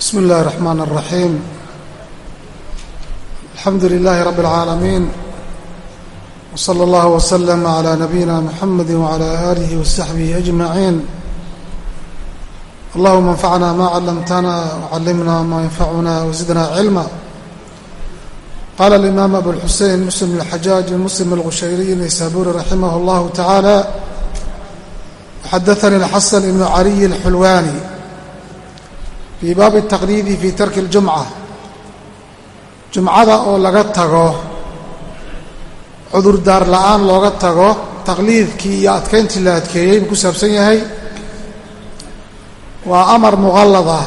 بسم الله الرحمن الرحيم الحمد لله رب العالمين وصلى الله وسلم على نبينا محمد وعلى آله وصحبه أجمعين اللهم انفعنا ما علمتنا وعلمنا ما ينفعنا وزدنا علما قال الإمام أبو الحسين مسلم الحجاج مسلم الغشيري النيسابوري رحمه الله تعالى وحدثني الحسن بن علي الحلواني fii baabi taqliidi fii tarki اljumca jumcada oo laga tago cudurdaar la'aan looga tago taqliidkii iyo adkayntii la adkeeyey buu ku saabsan yahay. Waa amar muqallad ah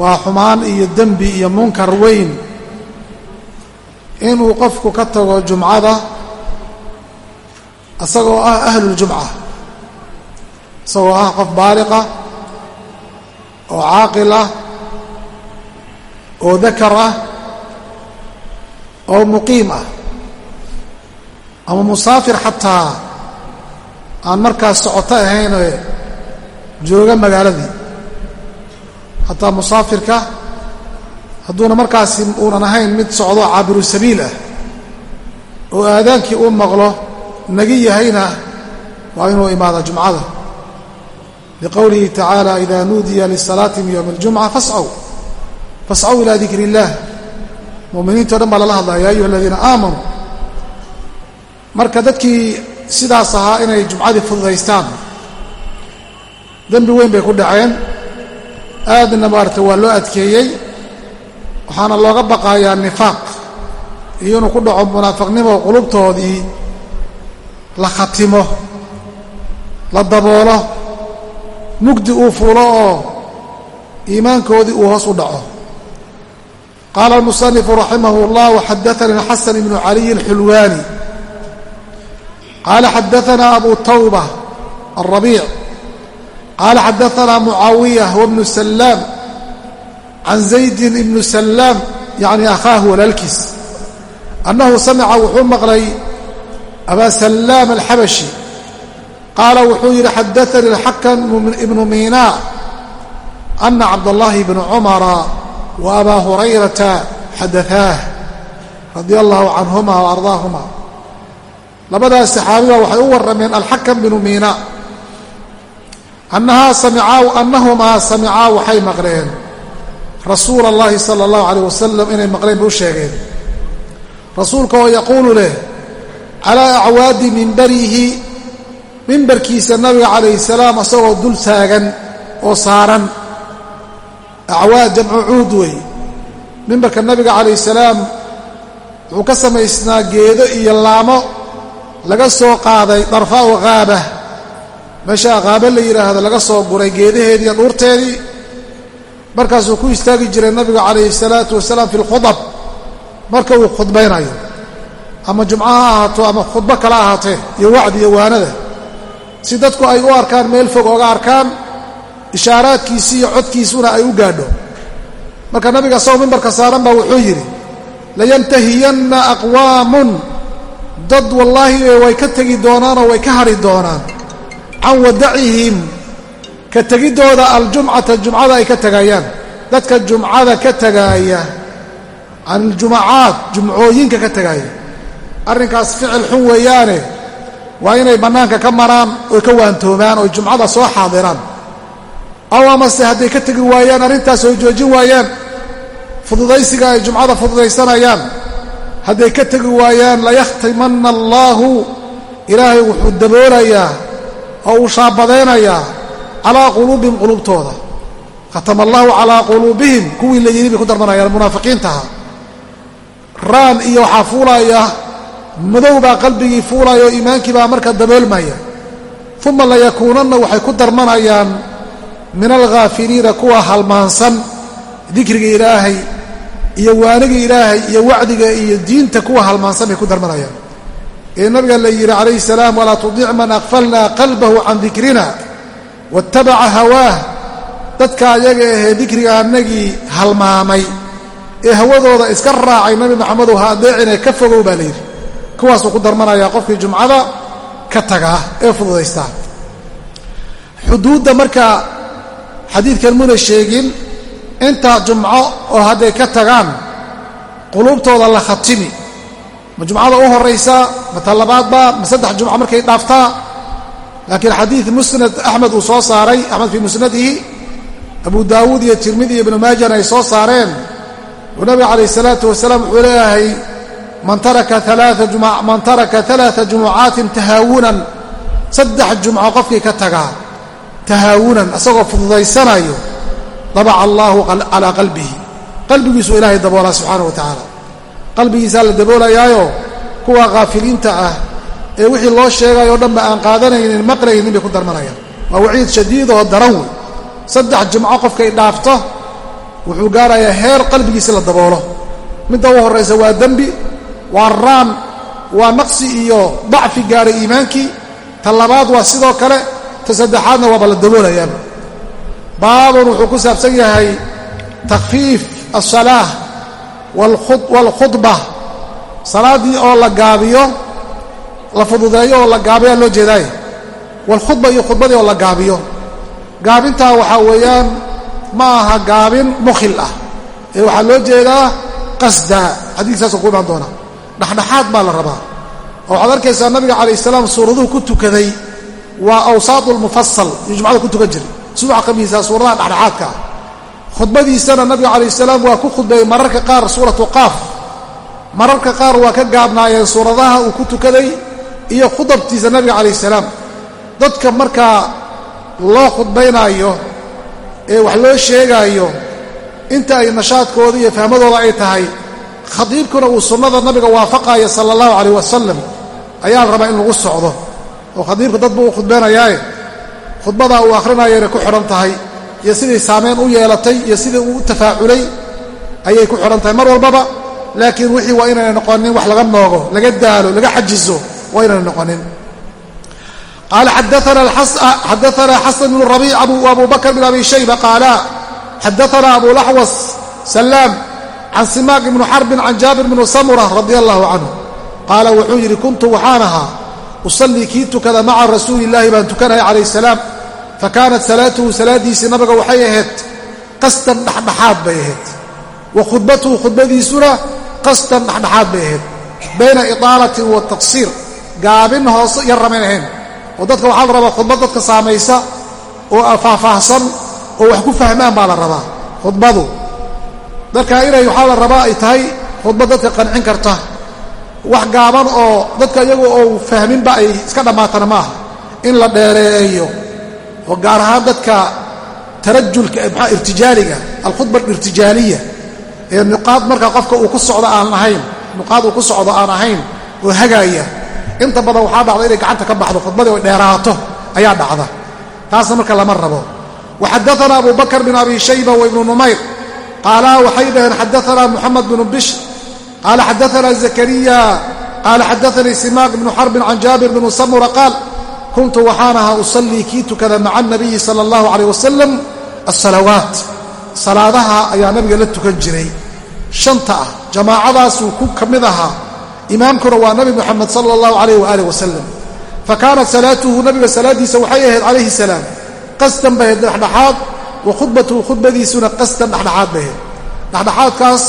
waa xumaan iyo dembi iyo munkar weyn. Inuu qofku ka tago jumcada isagoo ah ahluljumca isagoo ah qof baaliqa oo caaqil ah oo dakar ah oo muqiim ah. Ama musaafir xataa aan markaas socoto ahaynee jooga magaaladii. Xataa musaafirka hadduuna markaasi uunan ahayn mid socdo caabiru sabiil ah oo aadaankii uu maqlo nagi yahayna waa inuu imaada jumcada liqowlihi tacaala ida nuudiya lisalaati min yowmi اljumca fascaw fascaw ilaa dikri اllah muminiinto dhan baa lala hadlaya ya ayuha aladiina aamanuu marka dadkii sidaas ahaa inay jumcadii fududaystaan dembi weyn bay ku dhaceen aadna maarata waa loo adkeeyey waxaana looga baqayaa nifaaq iyo inuu ku dhaco munaafiqnimo qulubtoodii la khatimo la daboolo mugdi uu fuulo oo iimaankoodii uu hoos u dhaco. Qaala almusanifu raximah اllah waxadaanii xasan ibnu caliy اlxulwaani qaala xadaana abu tawba alrabiic qaala xadaana mucaawiya wbnu salaam can zaydin ibnu salaam yacni akhaahu walaalkiis. Annahu samica wuxuu maqlay abaa salaam alxabashi qaala wuxuu yidhi xadaanii alxakam ibnu miinaa ana cabdallaahi bnu cumara wa abaa hurayrata xadaaah radia allahu canhuma wa ardaahuma. Labadaas saxaabiba waxay u warrameen alxakam binu miinaa annahumaa samicaa waxay maqleen. Rasuula allahi sala allahu calayh wasalam inay maqleen bay u sheegeen. Rasuulka oo yaquulu leh calaa acwaadi minbarihi mimbarkiisa nabiga calayhi salaam asagoo dul taagan oo saaran. Acwaad jamcu cuud wey. Mimbarka nabiga calayhi salaam wuxuu ka samaysnaa geedo iyo laamo laga soo qaaday darfaa'u qaaba meesha qaaba la yidhaahdo laga soo guray geedaheedii iyo dhuurteedii markaasuu ku istaagi jiray nabiga calayhi salaatu wasalaam fi lkhudab marka uu khudbaynayo. Ama jumco ha ahaato ama khudbo kala ahaatee iyo wacdi iyo waanada si dadku ay u arkaan meel fog oga arkaan ishaaraadkiisi iyo codkiisuna ay u gaadho. Marka nabiga asagoo mimbarka saaran baa wuxuu yidhi layantahiyanna aqwaamun. Dad wallaahi way ka tegi doonaan oo way ka hadhi doonaan. Can wadacihim ka tegiddooda aljumcata jumcada ay ka tegayaan dadka jumcada ka tegaaya can aljumacaat jumcooyinka ka tegaaya arrinkaas ficil xun weeyaane waa inay bannaanka ka maraan oy ka waantoomaan oy jumcada soo xaadiraan. Aw amase hadday ka tegi waayaan arrintaas oy joojin waayaan fududaysiga ay jumcada fududaysanayaan. Hadday ka tegi waayaan layakhtimanna allaahu ilaahay wuxuu daboolayaa oo uu shaabadaynayaa calaa quluubihim quluubtooda. Khatama allaahu calaa quluubihim kuwii la yidhi bay ku darmanayaan munaafiqiintaha raan iyo waxaa fuulaya madow baa qalbigii fuulaya oo iimaankii baa marka daboolmaya. Uma layakuunanna waxay ku darmanayaan min alghaafiliina kuwa halmaansan dikriga ilaahay iyo waaniga ilaahay iyo wacdiga iyo diinta kuwa halmaansan bay ku darmanayaan. Ee nabiga la yidhi calayhi salaam walaa tudic man aqfalna qalbahu can dikrina waatabaca hawaah dadka ayaga ahee dikriga annagii halmaamay ee hawadooda iska raacay nabi maxamedow ha adeecine ka fogow baa la yidhi kuwaasuu ku darmanayaa qofkii jumcada ka tagaa ee fududaystaa xuduudda marka xadiidkan muna sheegin inta jumco oo hadday ka tagaan quluubtooda la khatimi. Ma jumcada u horaysa ma talabaadba ma saddex jumco markay dhaaftaa laakiin xadiid musnad axmed uu soo saaray axmed fii musnadihi abu daawuud iyo tirmidi iyo ibnu maajana ay soo saareen. Uu nabiga calayh isalaatu wasalaam wuxuu leeyahay man taraka alaaa jumucaatin tahaawunan saddex jumco qofkii ka tagaa tahaawunan asagoo fududaysanayo dabaca allaahu calaa qalbihi. Qalbigiisuu ilaahay daboolaa subxaana wa tacaala. Qalbigiisaa la daboolayaayo kuwa kaafiliinta ah ee wixii loo sheegayo o dhanba aan qaadanaynin maqlaynin bay ku darmanayaan. Waa waciid shadiidoo daran wey. Saddex jumco qofkay dhaafto wuxuu gaarayaa heer qalbigiisi la daboolo. Midda u horraysa waa dembi waa raan waa naqsi iyo dacfi gaaray iimaankii. Ta labaad waa sidoo kale ta saddexaadna waaba la daboolayaaba. Baabun wuxuu ku saabsan yahay takhfiif alsalaa waalkhudba salaaddii oo la gaabiyo la fududeeyo oo la gaabiyaa loo jeedaaye waalkhudba iyo khudbadii oo la gaabiyo. Gaabintaa waxaa weeyaan ma aha gaabin mukhil ah. Ee waxaa loo jeedaa qasda. Xadiiskaasoo ku imaan doona dhexdhexaad baa la rabaa. oo waxaad arkaysaa nabiga calayh salaam suuraduhu ku tukaday waa awsaatu lmufasal iyo jumcada ku tukan jiray. Subax khamiisa suuradaha dhexdhexaadka ah. Khudbadiisana nabiga calayh salaam waa ku khudbeeyey mararka qaar suuratu qaaf. Mararka qaar waa ka gaabnaayeen suuradaha uu ku tukaday iyo khudabtiisa nabiga calayh salaam. Dadka markaa loo khudbaynaayo ee wax loo sheegaayo inta ay nashaadkooda iyo fahmadooda ay tahay khadiibkuna uu sunnada nabiga waafaqaaya sala allahu calayh wasalam ayaa la rabaa in lagu socdo. Oo khadiibka dad buu u khudbaynayaaye khudbadaa uu akhrinayana ku xidhan tahay. Iyo sidii saamayn u yeelatay iyo sidii uu u tafaaculay ayay ku xidhan tahay mar walbaba. Laakiin wixii waa inayna noqonin wax laga noogo laga daalo laga xajiso waa inayna noqonin. Qaala xadaana xasan bnu rabiic abu bakr bn abi shayba qaala xadaana abu laxwas salaam can simaaq ibnu xarbin can jaabir bnu samura radi allahu canhu qaala wuxuu yidhi kuntu waxaan ahaa usallii kii tukada maca rasuuli illaahi baan tukanaya calayh salaam fa kaanat salaatuhu salaaddiisii nabiga waxay ahayd qasdan dhexdhexaad bay ahayd wa khudbatuhu khudbadiisuna qasdan dhexdhexaad bay ahayd bayna idaalatin wa taqsiir gaabin hoose ramayn ahayn oo dadka waxaa la rabaa khudbad dadka saamaysa oo faahfaahsan oo wax ku fahmaan baa la rabaa khudbadu dadka inay waxaa la rabaa ay tahay khudbad dadka qancin karta. Wax gaaban oo dadka iyagu ou fahminba ay iska dhammaatana ma aha. In la dheereeyo. Oo gaar ahaan dadka tarajulka maxaa irtijaaliga alkhudba alirtijaaliya ee nuqaad marka qofka uu ku socdo aan ahayn nuqaad uu ku socdo aan ahayn oo hagaaya inta badan waxaa dhacda inay gacanta ka baxdo khudbadii ay dheeraato ayaa dhacda. Taasna marka lama rabo. Waxadaana abu bakr bin abi shayba wa ibnu numayr qaala waxay dhaheen xadaana muxamed bnu bishr qaala xadaana zakariya qaala xadaanii simaaq ibnu xarbin can jaabir bnu samura qaal kuntu waxaan ahaa usallii kii tukada maca anabiyi sala allahu calayh wasalam asalawaat salaadaha ayaa nabiga la tukan jiray shanta ah jamaacadaasuu ku ka mid ahaa imaamkuna waa nabi muxamed sala allahu calayh waaalih wasalam fa kaanat salaatuhu nabiga salaaddiisa waxay ahayd calayhi salaam qasdan bay dhexdhexaad wa khudbatuhu khudbadiisuna qasdan dhexdhexaad ahayd dhexdhexaadkaas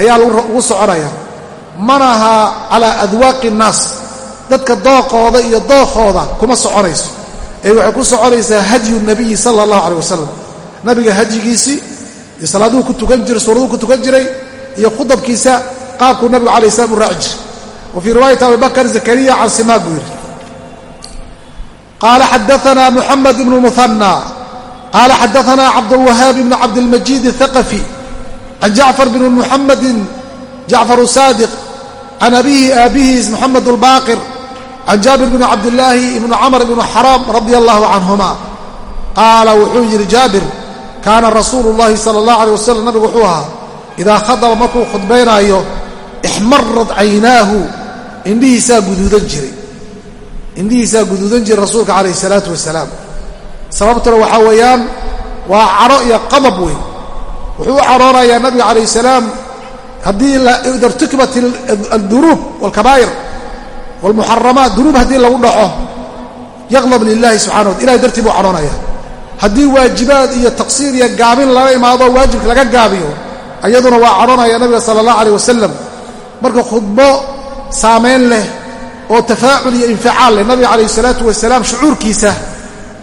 ayaa lagu soconaya. Manaha calaa adwaaqi innaas dadka dooqooda iyo dookooda kuma soconayso. Ee waxay ku soconaysaa hadyu nabiyi sala allahu calayh wasalam nabiga hadyigiisii iyo salaaduhu ku tukan jiray suuraduhu ku tukan jiray iyo khudabkiisa qaabkuu nabigu alay slam u raaci jiray. Wa fii riwaayati abi bakr zakariya can simaag buu yidhi. Qaala xadaana muxamed ibnu muhanى qaala xadaana cabdاlwahaab ibn cabdilmajiid الthaqafi can jacfar bn muxamedi jacfar saadiq can abihi aabihiis moxamed اlbaaqir can jaabir bn cabdillaahi ibn camr ibn xaraam radi allahu canhuma qaala wuxuu yidhi jaabir kaana rasuulu اllahi salى اllah alيه wasalam nabigu wuxuu ahaa idaa khadaba markuu khudbaynaayo ixmarad caynaahu indhihiisaa guduudan jiray indhihiisaa guduudan jiray rasuulka calayh isalaatu wasalaam sababtuna waxaa weeyaan waa cadho iyo qadab wey wuxuu u cadhoonayaa nabiga calayh salaam haddii ida irtukibat aldunuub walkabaa'ir walmuxaramaat dunuub haddii lagu dhaco yaqdab lilahi subxana ilahay dartii buu cadhoonaya haddii waajibaad iyo taqsiir iyo gaabin lala imaado waajibka laga gaabiyo iyaduna waa cadhanaya nabiga sala allah aleyh wasalam marka khudbo saamayn leh oo tafaacul iyo inficaal leh nabiga calayh salaatu wasalaam shucuurkiisa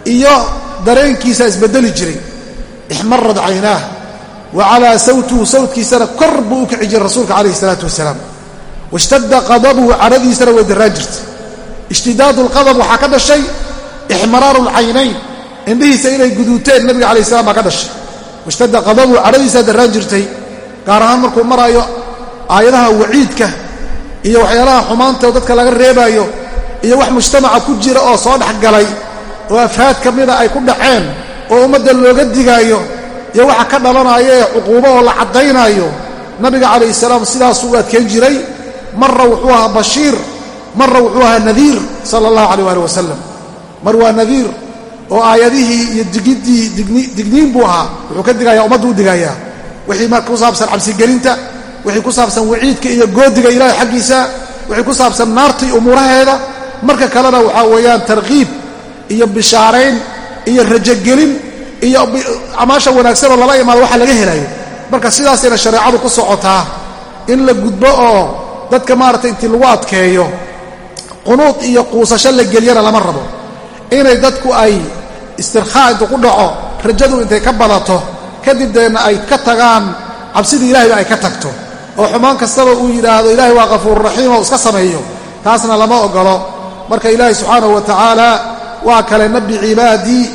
iyo dareenkiisa isbedeli jiray. Ixmarad caynaah wa calaa sawtuhu sawtkiisana kor buu u kici jiray rasuulka calayhi salaatu wasalaam. Washtadda qadabuhu cadhadiisana way darraan jirtay. Ishtidaadu lqadab waxaa ka dhashay ixmaraaru lcaynayn indhihiisa inay guduuteen nabiga alai slam baa ka dhashay. Washtadda qadabuhu cadhadiisaa darraan jirtay gaar ahaan markuu maraayo aayadaha waciidka iyo waxyaalaha xumaanta dadka laga reebaayo iyo wax mujtamaca ku jira oo soo dhex galay oo afraad ka mida ay ku dhaceen oo ummadda looga digaayo iyo waxa ka dhalanaya ee cuquubo oo la caddaynaayo. Nabiga calayhi salaam sidaasuu u adkayn jiray. Marra wuxuu ahaa bashiir marra wuxuu ahaa nadiir sala allahu calayh waali wasalam mar waa nadiir oo aayadihii iyo digiddii digniin buu ahaa. Wuxuu ka digayaa ummaddu u digayaa wixii marka ku saabsan cabsigelinta wixii ku saabsan waciidka iyo goodiga ilaahay xaggiisa wixii ku saabsan naarta iyo umuuraheeda. Marka kalena waxaa weeyaan tarkiib iyo bishaarayn iyo rajogelin iyo amaasha wanaagsan oo lala imaado waxa laga helayo. Marka sidaasayna shareecadu ku socotaa in la gudbo oo dadka maaragtay intii lagu adkeeyo qunuud iyo quusasho la geliyana lama rabo. Inay dadku ay istirkhaa intu ku dhaco rajadu intay ka badato kadib deedna ay ka tagaan cabsidii ilahayba ay ka tagto. Oo xumaan kastaba uu yidhaahdo ilaahay waa kafuururaxiim oo iska sameeyo. Taasna lama ogolo. Marka ilaahay subxaanahu wa tacaala waa kale nabi cibaadii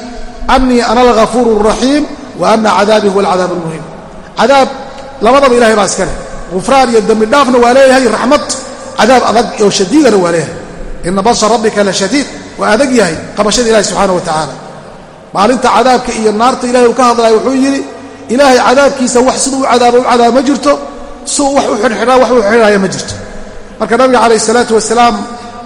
annii ana alghafuuru raxiim wa ana cadaabii huwa alcadaab almuhiim. Cadaab labadaba ilahay baa iska leh. Gufraan iyo dembi dhaafna waa leeyahay raxmad cadaab adag oo shadiidana waa leeyahay. Ina basha rabbika la shadiid waa adag yahay qabashada ilahi subxaana wa tacaala maalinta cadaabka iyo naarta ilahay uu ka hadlaya wuxuu yidhi ilaahay cadaabkiisa wax siduu u cadaabo u cadaaba ma jirto suu wax u xidhxidhaa wax u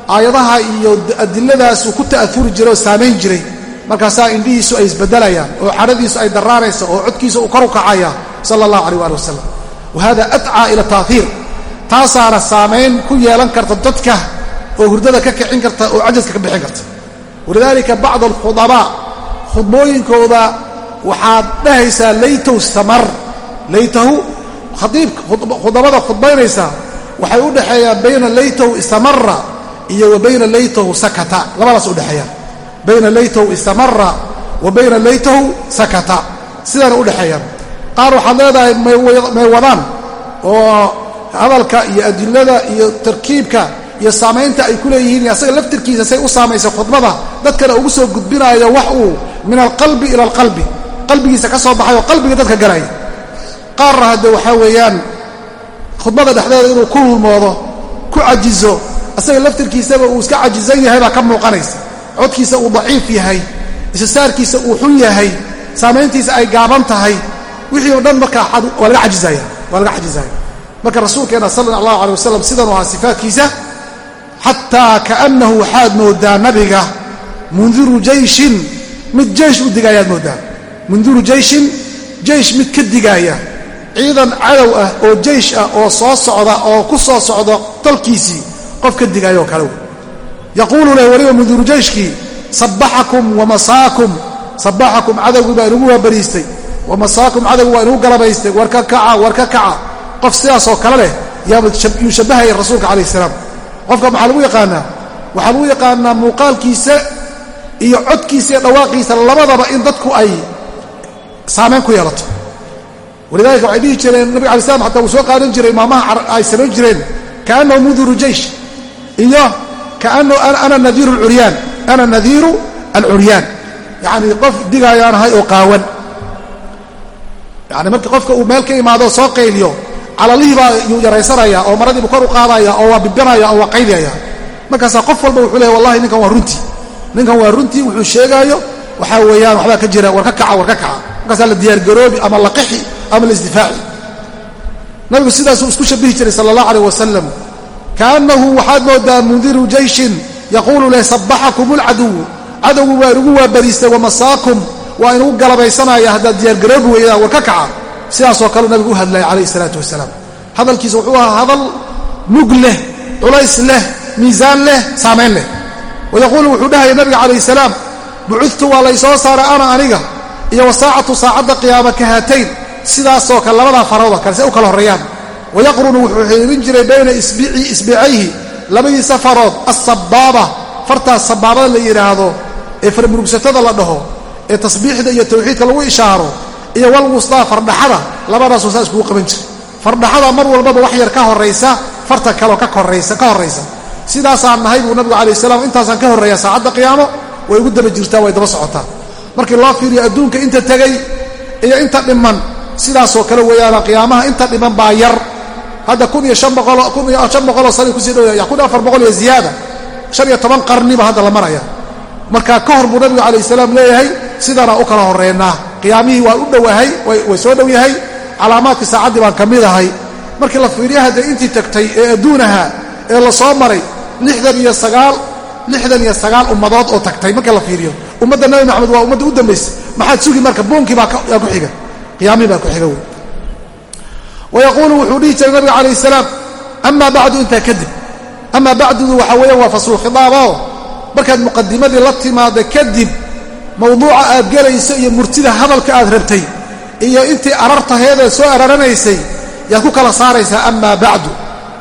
aayadaha iyo adiladaas uu ku ta'afuri jiray oo saamayn jiray. Markaasaa indhihiisu ay isbeddelayaan oo cadhadiisu ay daraanaysa oo codkiisa uu kor u kacaya sala allahu calayh waali wasalam wa hada adcaa ila taahiir taasaana saamayn ku yeelan karta dadka oo hurdada ka kicin karta oo cajaska ka bixin karta. Walidaalika bacd alkhudabaa khudbooyinkooda waxaad dhahaysaa laytow samar. Laytahu khaiibka khudabada khudbaynaysa waxay u dhexeeyaan bayna laytahu istamara iyo wa bayna laytahu sakata. Labadaas udhexeeyaan bayna laytahu istamara wa bayna laytahu sakata. Sidaana udhexeeyaan qaar waxaad leedahay may wadaan oo hadalka iyo adilada iyo tarkiibka iyo saamaynta ay ku leeyihiin asaga laftirkiisa say u saamaysa khudbada dadkana ugu soo gudbinaayo wax uu min alqalbi ila alqalbi. Qalbigiisa ka soo baxay oo qalbiga dadka galaya qaarna hadde waxaa weeyaan khudbada dhexdeeda inuu ku hulmoodo ku cajizo asaga laftirkiisaba uu iska cajizan yahay baa ka muuqanaysa. Codkiisa uu daciif yahay isasaarkiisa uu xun yahay saamayntiisa ay gaaban tahay wixii o dhan markaa waa laga ajizaya waa laga cajizaya. Marka rasuulkeena sala allahu alay wasalam sidanuu ahaa sifaadkiisa xataa kaannahu waxaad moodaa nabiga mundiru jayshin mid jeysh u digaayaad moodaa. Mundiru jayshin jeysh mid ka digaaya. Ciidan cadow ah oo jeysh ah oo soo socda oo ku soo socdo dalkiisii qof ka kale. Yaquulu leh weliba mundiru jeyshkii sabbaxakum wamasaakum sabbaxakum cadowgii baa inugu waabariistay. Wamasaakum cadowgi waa inugu galabaystay. War ka kaca war ka kaca. Qof sidaasoo kale leh yuu shabbahaya rasuulka calayh salaam. Qofka maxaa lagu yaqaanaa? Waxaa lagu yaqaanaa muuqaalkiisa iyo codkiisa iyo dhawaaqiisa labadaba in dadku ay saamayn ku yeelato. Walidaalika waxay dhihi jireen nabiga alai slam xataa uu soo qaadan jiray maamaha ay samayn jireen kaannahu munduru jeysh iyo ana nadiiru alcuryaan yacanii qof digaayaan ahay oo qaawan. Yani markii qofka uu meel ka imaado soo qayliyo calalihii baa yuu yaraysanaya oo maradiibu kor u qaadaya oo waa bibinaya oo waa qaydaya. Markaasaa qof walba wuxuu leeya wallahi ninkan waa runtii. Ninkan waa runtii wuxuu sheegaayo waxaa weeyaan waxbaa ka jira war ka kaca war ka kaca. Markaasaa la diyaargaroobi ama la qixi ama la isdifaaci. Nabigu sidaasuu isku shabihi jiray sala allah aleyh wasalam kaannahu waxaad moodaa mundiru jeyshin yaquulu leh sabbaxakum ulcaduwu cadowgu waa inugu waabariistay wamasaakum waa inugu galabaysanaya haddaad diyaargaroobi weydaan war ka kaca. Sidaasoo kaleu nabigu u hadlaya calayhi isalaatu wasalaam. Hadalkiisa wuxuu ahaa hadal mug leh culays leh miisaan leh saamayn leh. Wayaquulu wuxuu dhahaya nabiga calayhi salaam bucudtu waa laysoo saaray ana aniga iyo wasaacatu saacadda qiyaama ka haatayn. Sidaasoo kale labadaa farooda kale si u kala horreeyaan wayaqrunu wuxuu xiirin jiray bayna isbicayhi labadiisa farood assabaaba fartaas sabaabada la yidhaahdo ee farmurugsatada la dhaho ee tasbiixda iyo tawxiidka lagu ishaaro iyo walwustaa fardhaxada labadaasoo saa iskugu qaban jiray fardhaxada mar walbaba wax yar ka horaysa farta kaleo ka horaysa sidaasaan nahay buu nabigu calayh salaam intaasaan ka horreeya saacadda qiyaamo way ugu daba jirtaa way daba socotaa markii loo fiiriyo adduunka inta tegey iyo inta dhiman sidaasoo kale weeyaana qiyaamaha inta dhiman baa yar hadda kun iyo an boqoloo sana ku sii dhowaya kun afar boqol iyo ziyaada. Shan iyo toban qarniba hadda la maraya. Marka ka hor buu nabigu calayh salaam leeyahay sidaanaa u kala horreennaa qiyaamihii waa u dhowahay way soo dhow yahay calaamaadkii saacaddii baan ka mid ahay. Markii la fiiriya haddee intii tagtay ee adduunaha ee la soo maray lixdan iyo sagaal ummadood oo tagtay marka la fiiriyo. Ummadda nabi maxamed waa ummadda u dambaysa maxaad sugi marka boonkii baa ku xiga. Qiyaamihii baa ku xiga wey wayaquulu wuxuu dhihi jiray nabiga calayh salaam amaa bacdu intaa kadib amaa bacdudu waxaa weeyaan waa faslu khidaaboo markaad muqadimadii la timaada kadib mawduuca aad gelayso iyo murtida hadalka aad rabtay iyo intii arartaheedee soo araranaysay yaad ku kala saaraysaa amaa bacdu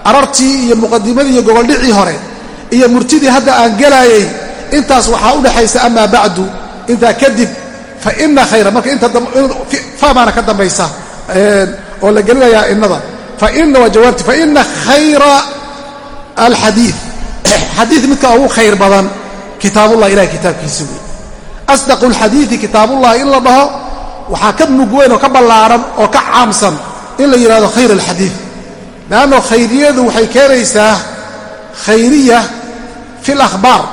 arartii iyo muqadimadii iyo goboldhicii hore iyo murtidii hadda aan gelaayay intaas waxaa u dhexaysa amaa bacdu intaa kadib fa ina khayra marka intafaamaana ka dambaysa oo la gelinayaa innada. Faina khayra alxadii xadii midka ugu khayr badan kitaabullah ilahay kitaabkiisa wey asdaqu lxadiidi kitaabullah in la dhaho waxaa ka mug weyn oo ka ballaaran oo ka caamsan in la yidhahdo khayr alxadiid leanno khayriyadu waxay keenaysaa khayriya fi lakhbaar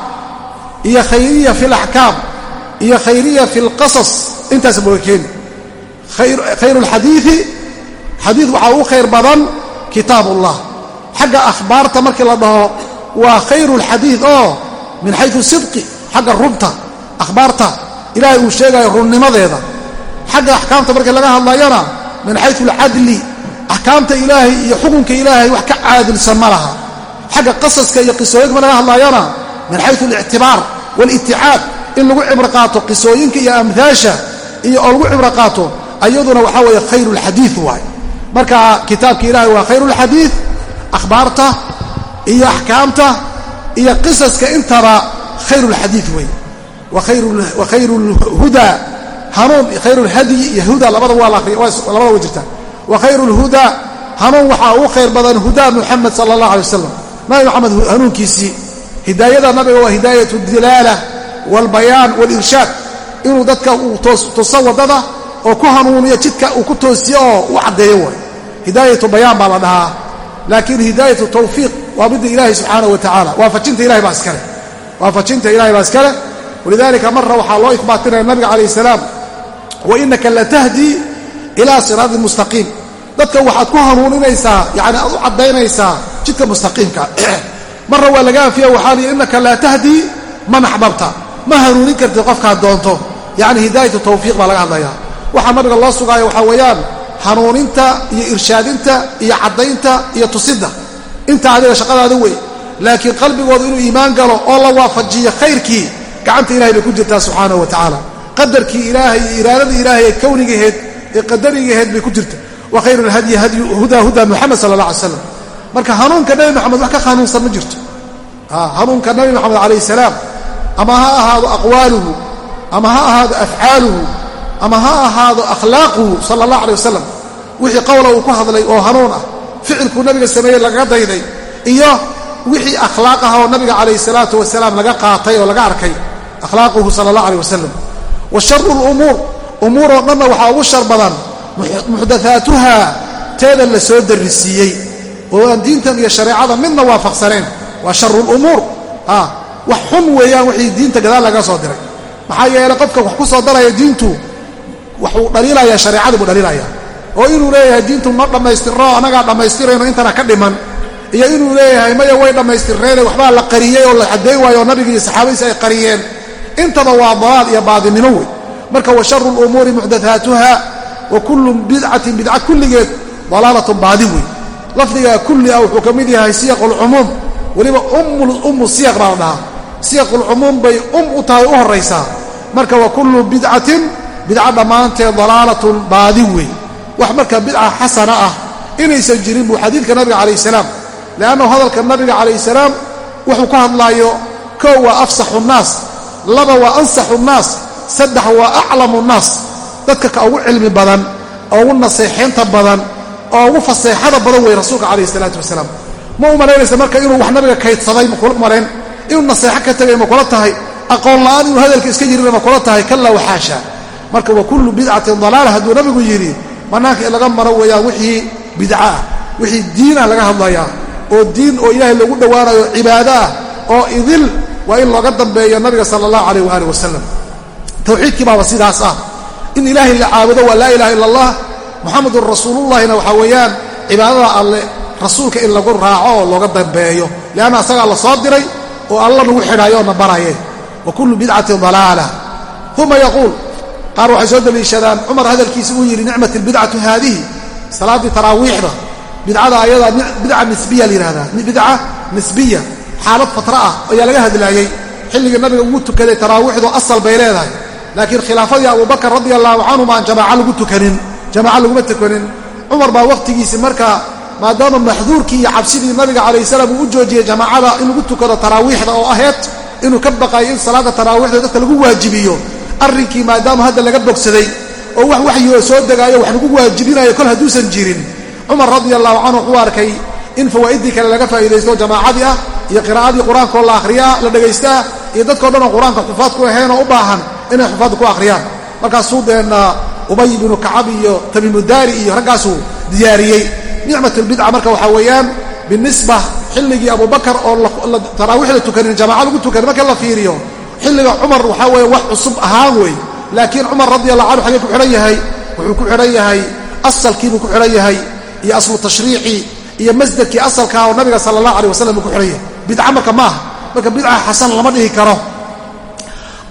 iyo khayriya fi laxkaam iyo khayriya fi lqasas intaas booga keeni khayru lxadiidi xadiid waxaa ugu khayr badan kitaabullah. Xagga akhbaarta markii la dhaho waa khayru lxadiid oo min xayu sidqi xagga runta akhbaarta. Ilaahay uu sheegayo runnimadeeda xagga axkaamta markii laga hadlayana min xayu alcadli axkaamta ilaahay iyo xukunka ilaahay wax ka caadilsan ma laha. Xagga qasaska iyo qisooyinka laga hadlayana min xayu alictibaar walitticaad in lagu cibro qaato qisooyinka iyo amhaasha iyo oo lagu cibro qaato ayaduna waxaa weeye khayru lxadiid waay marka kitaabka ilaahay waa khayru lxadiid akhbaarta iyo axkaamta iyo qisaska intaba khayru lxadiid wey wa khayru lhudaa hanuun khayru lhadyi iyo huda labada waa labada way jirtaa. Wa khayru lhudaa hanuun waxaa ugu khayr badan hudaa muxamed sala allah alay wasalam nabi maxamed hanuunkiisii hidaayada nabiga waa hidaayat dilaala waalbayaan waalirshaad inuu dadka uu tuso waddada oo ku hanuuniyo jidka uu ku toosiyo oo u caddeeyo waay hidaayatu bayaan baa la dhahaa laakiin hidaayatu tawfiiq waa midda ilaahay subxaana wa tacaala waafajinta ilahay baa iskale. Waafajinta ilahay baa iskale. Walidaalika marra waxaa loo ihbaatinaya nabiga calayh salaam wa innaka latahdii ilaa siraatin mustaqiim. Dadka waxaad ku hanuuninaysaa yani aad u caddaynaysaa jidka mustaqiimka. Marra waa laga anfiya waxaa lihi innaka laa tahdii man axbabta ma hanuunin kartid qofkaad doonto. Yacni hidaayatu baa laga hadlayaa. Waxaa nabiga loo sugaayo waxaa weeyaan hanuuninta iyo irshaadinta iyo caddaynta iyo tusidda. Inta adiga shaqadaada wey laakiin qalbigooda inuu iimaan galo oo la waafajiyo khayrkii gacanta ilahay bay ku jirtaa subxaanahu wa tacaala. Qadarkii ilaahay iyo iraadadii ilaahay ee kownigaheed ee qadarigaheed bay ku jirta. Wa khayru lhadyi hudaa hudaa muxamed sala allah alay slam marka hanuunka nabi maxamed wax ka hanuunsan ma jirto. Hanuunka nabi maxamed calayh salaam ama ha ahaado aqwaaluhu ama ha ahaado afcaaluhu ama ha ahaado akhlaaquhu sala allah alay wasalam wixii qowla uu ku hadlay oo hanuun ah ficilkuu nabiga sameeyey lagaga dayday iyo wixii akhlaaq ah oo nabiga calayh salaatu wasalaam laga qaatay oo laga arkay akhlaaquhu sala allah aleh wasalam wa sharu lumuur umuuroo dhanna waxaa ugu shar badan muxdathaatuha teeda la soo darrisiiyey oo aan diintan iyo shareecada midna waafaqsaneen waa sharu lumuur wax xun weeyaan wixii diinta gadaal laga soo diray. Maxaa yeelay qofka wax ku soo daraya diintu waxuu dhaliilayaa shareecadii buu dhaliilaya oo inuu leeyahay diintu ma dhammaystirno annagaa dhammaystirayno intana ka dhiman. Iyo inuu leeyahay maya way dhammaystirneene waxbaa la qariyey oo la xadeyn waayo oo nabigi iyo saxaabadiisi ay qariyeen. Intaba waa dalaal iyo baadinimo wey. Marka wa sharu lumuuri muxdathaatuha wa kullu bidcatin bidca kulligeed dalaalatun baadi wey. Lafdigaa kulli ah wuxuu ka mid yahay siyaqulcumuum weliba ummu siyaq baa la dhahaa. Siyaqulcumuum bay um u tahay u horraysaa. Marka wa kullu bidcatin bidca dhammaanteed dalaalatun baadi wey wax marka bidca xasana ah inaysan jirin buu xadiidka nabiga calayh salaam li'annahu hadalka nabiga calayh salaam wuxuu ku hadlaayo kow waa afsaxu nnaas laba waa ansaxu nnaas saddex waa aclamu nnaas dadka ka ugu cilmi badan ugu naseexaynta badan oo ugu faseexada badan wey rasuulka calayhi salaatu wasalaam. Ma u malaynaysa marka inuu wax nabiga kaydsaday makula malayn. Inuu naseexo ka tegay ma kula tahay. Aqoon la'aan inuu hadalka iska jirina ma kula tahay. Kalla marka wa kullu bidcatin dalaala hadduu nabigu yidhi bannaanka in laga maro weeyaan wixii bidca ah wixii diinah laga hadlayaa oo diin oo ilaahay loogu dhowaanayo cibaado ah oo idil waa in looga dambeeyo nabiga sala allahu calayh waaalih wasalam tawxiidkii baaba sidaas ah. In ilaahay la caabudo waa laa ilaha ila allah muxamedun rasuulullahina waxaa weeyaan cibaadada alle rasuulka in lagu raaco oo looga dambeeyo. Lianna asagaa la soo diray oo alla nagu xidhaayo oo na baraye. Wa kullu bidcatin dalaala. Uma yaquul qaar waxay soo daliishadaan cumar hadalkiisa uu yidhi nicmat albidcatu haadihi. Salaaddii taraawiixda bidcada ayadaa bidca nisbiya la yidhahdaa bidca nisbiya xaalad fatra ah ayaa laga hadlaayey. Xilligii nabiga ugu tukaday taraawiixdu asal bay leedahay. Laakiin khilaafadii abubakar radia allahu canhu baan jamaaca lagu tukanin jamaaca laguma tukanin. Cumar baa wakhtigiisi markaa maadaama maxduurkii iyo cabsidii nabiga calayh salaam uu u joojiyey jamaacada in lagu tukado taraawiixda oo aheyd inuu ka baqayo in salaada taraawiixda dadka lagu waajibiyo arrinkii maadaama hadda laga bogsaday oo wax waxyoo soo degaayo wax lagu waajibinayo kol hadduusan jirin. Cumar radia allahu canhu wuxuu arkay in fawaa'iddii kale laga faa'iidaysto jamaacadii ah iyo qiraa'adii qur'aankoo la akhriyaa la dhagaystaa iyo dadkao dhan oo qur'aanka xufaad ku ahayn oo u baahan inay xufaadda ku akhriyaan. Markaasuu deenna ubay ibnu kacab iyo tamiimudaari iyo raggaasuu diyaariyey. Nicmatulbidca marka waxaa weeyaan binisba xilligii abubakar oo taraawiixda tukanin jamaaca lagu tukanin marka la fiiriyo xilliga cumar waxaa weeye wax cusub ahaan wey laakiin cumar radi allahu canhu xagee ku xidhan yahay wuxuu ku xidhan yahay asalkiibuu ku xidhan yahay iyo aslu tashriici iyo masderkii asalkaa oo nabiga sala allah aleh wasalam buu ku xidhan yahay. Bidca marka maaha marka bidca xasan lama dhihi karo.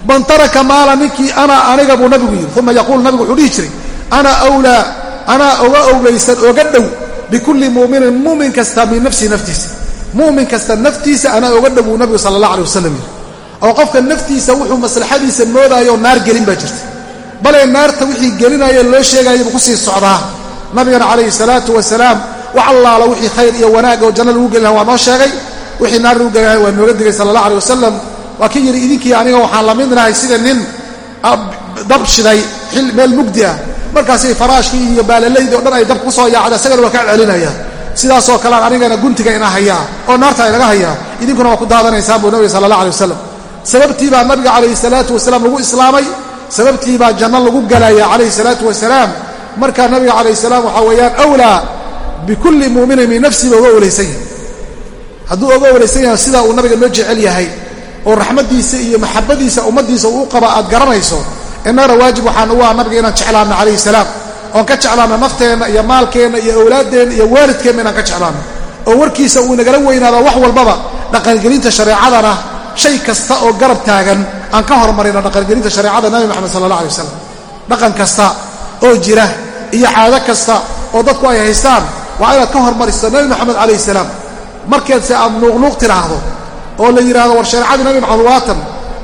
Man taraka maala ninkii ana aniga buu nabigu yidhi uma yaquul nabigu wuxuu dhihi jiray ana wlaa anaa oga owlaysan oga dhow bikulli muuminin muumin kasta min nafsihi naftiisa. Muumin kasta naftiisa anaa oga dhow buu nabigu sala allah aleh wasalam yidhi oo qofka naftiisa wuxuu maslaxadiisa moodaayo naar gelin baa jirta. Bale naarta wixii gelinaya loo sheegaya buu ku sii socdaa. Nabigana calayhi salaatu wasalaam wax allaala wixii khayr iyo wanaag oo janno lagu gelin laha waa noo sheegay. Wixii naar lagu gelin waa nooga digay sala allah aleh wasalam waa ki yidhi idinkii aniga waxaan la midnahay sida nin dab shiday meel mugdi ah. Markaasay faraashkii iyo baalalaydii o dhan ay dab ku soo yaacda isagana waa ka celinaya. Sidaasoo kalean anigana guntiga ina hayaa oo naarta inaga hayaa. Idinkuna waa ku daadanaysaan buu nabiga sala allah aleh wasalam sababtii baa nabiga calayhi salaatu wasalaam lagu islaamay sababtii baa janno lagu galaya calayhi salaatu wasalaam. Markaa nabiga calayhi salaam waxaa weeyaan awlaa bikulli muuminin min nafsii ba uga olaysan yahay. Hadduu oga olaysan yahay sidaa uu nabiga noo jecel yahay oo raxmaddiisa iyo maxabadiisa ummaddiisa uu u qaba aad garanayso innagana waajib waxaan ugu aha nabiga inaan jeclaanno calayhi salaam. Oon ka jeclaanno nafteenna iyo maalkeenna iyo awlaaddeenna iyo waalidkeenna inaan ka jeclaanno. Oo warkiisa uu nagala weynaado wax walbaba dhaqangelinta shareecadana shay kasta oo garab taagan aan ka hormarino dhaqangelinta shareecada nabi moxamed sala allah alay wasalam dhaqan kasta oo jira iyo caado kasta oo dadku ay haystaan waa inaad ka hormariso nabi moxamed calayhi salaam. Markeedse aad nuuqnuuq tidhaahdo oo la yidhahdo war shareecadii nabi maxamed waatan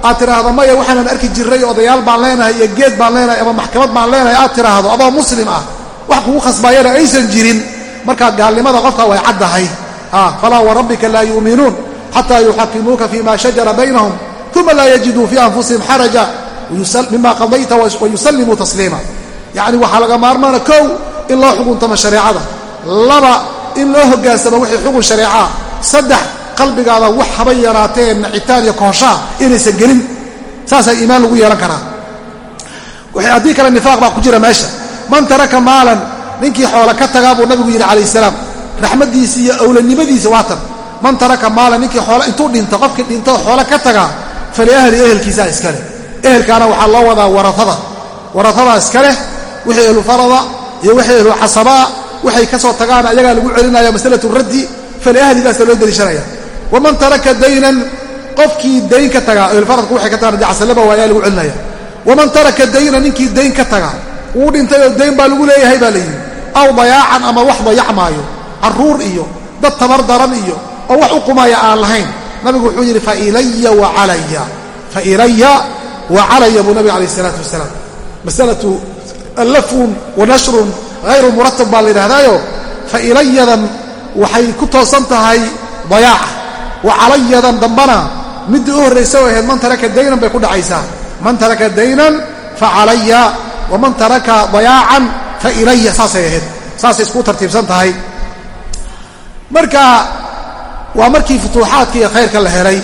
aad tidhaahdo maya waxaanan arki jirray odayaal baan leenahay iyo geed baan leenahay ama maxkamad baan leenahay. Aad tidhaahdo adoo muslim ah wax kugu khasbaayana aysan jirin. Markaa gaalnimada qofka way caddahay. Falaa warabbika laa yu'minuun xataa yuxakimuuka fima shajara baynahum uma laa yajiduu fii anfusihim xaraja mima qadayta wayusallimuu tasliima yacni waxaa laga maarmaana kow in loo xukuntamo shareecada laba in loo hoggaansamo wixii xukun shareecaa saddex qalbigaada wax haba yaraatee nacitaan iyo kooshaa inaysan gelin saasaa iimaan lagu yeelan karaa haddii kale nifaaq baa ku jira meesha man taraka maalan ninkii xoole ka tagaa buu nabigu yidhi calayh salaam iyo owlanimadiisa waatan man taraka maalan ninkii xoole intuu dhinto qofkii dhinto xoole ka tagaa faliahli ehelkiisaa iskaleh ehelkaana waxaa loo wadaa waraada waradadaa iskaleh wixii ehlufarada iyo wixii ehlu casabaa waxay ka soo tagaan ayagaa lagu celinaya masalatu raddi faliahligaasa loo deliishanaya waman taraka daynan qofkii dayn ka tagaa ehlfaradku waxay ka tagaan casalaba waayaa lagu celinaya. Waman taraka daynan ninkii dayn ka taga wuu dhintay oo dayn baa lagu leeyahay baa layidhi aw dayaacan ama wax dayacmaayo carruur iyo dad tabar daran iyo oo wax u qumaya aan lahayn. Nabigu wuxuu yidhi failaya wa calaya. Failaya wa calaya buu nabiga calayh isalaatu wasalaam. Masalatu lafun wa nashrun hayru muratab baa la yidhahdaayo fa ilayadan waxay ku toosan tahay dayaaca wa calayadan dambana middii u horraysa oo ahayd man taraka daynan bay ku dhacaysaa. Man taraka daynan fa calaya. Waman taraka dayaacan fa ilaya saasay ahayd. Saasay isku tartiibsan tahay. Marka waa markii futuuxaadka iyo khayrka la helay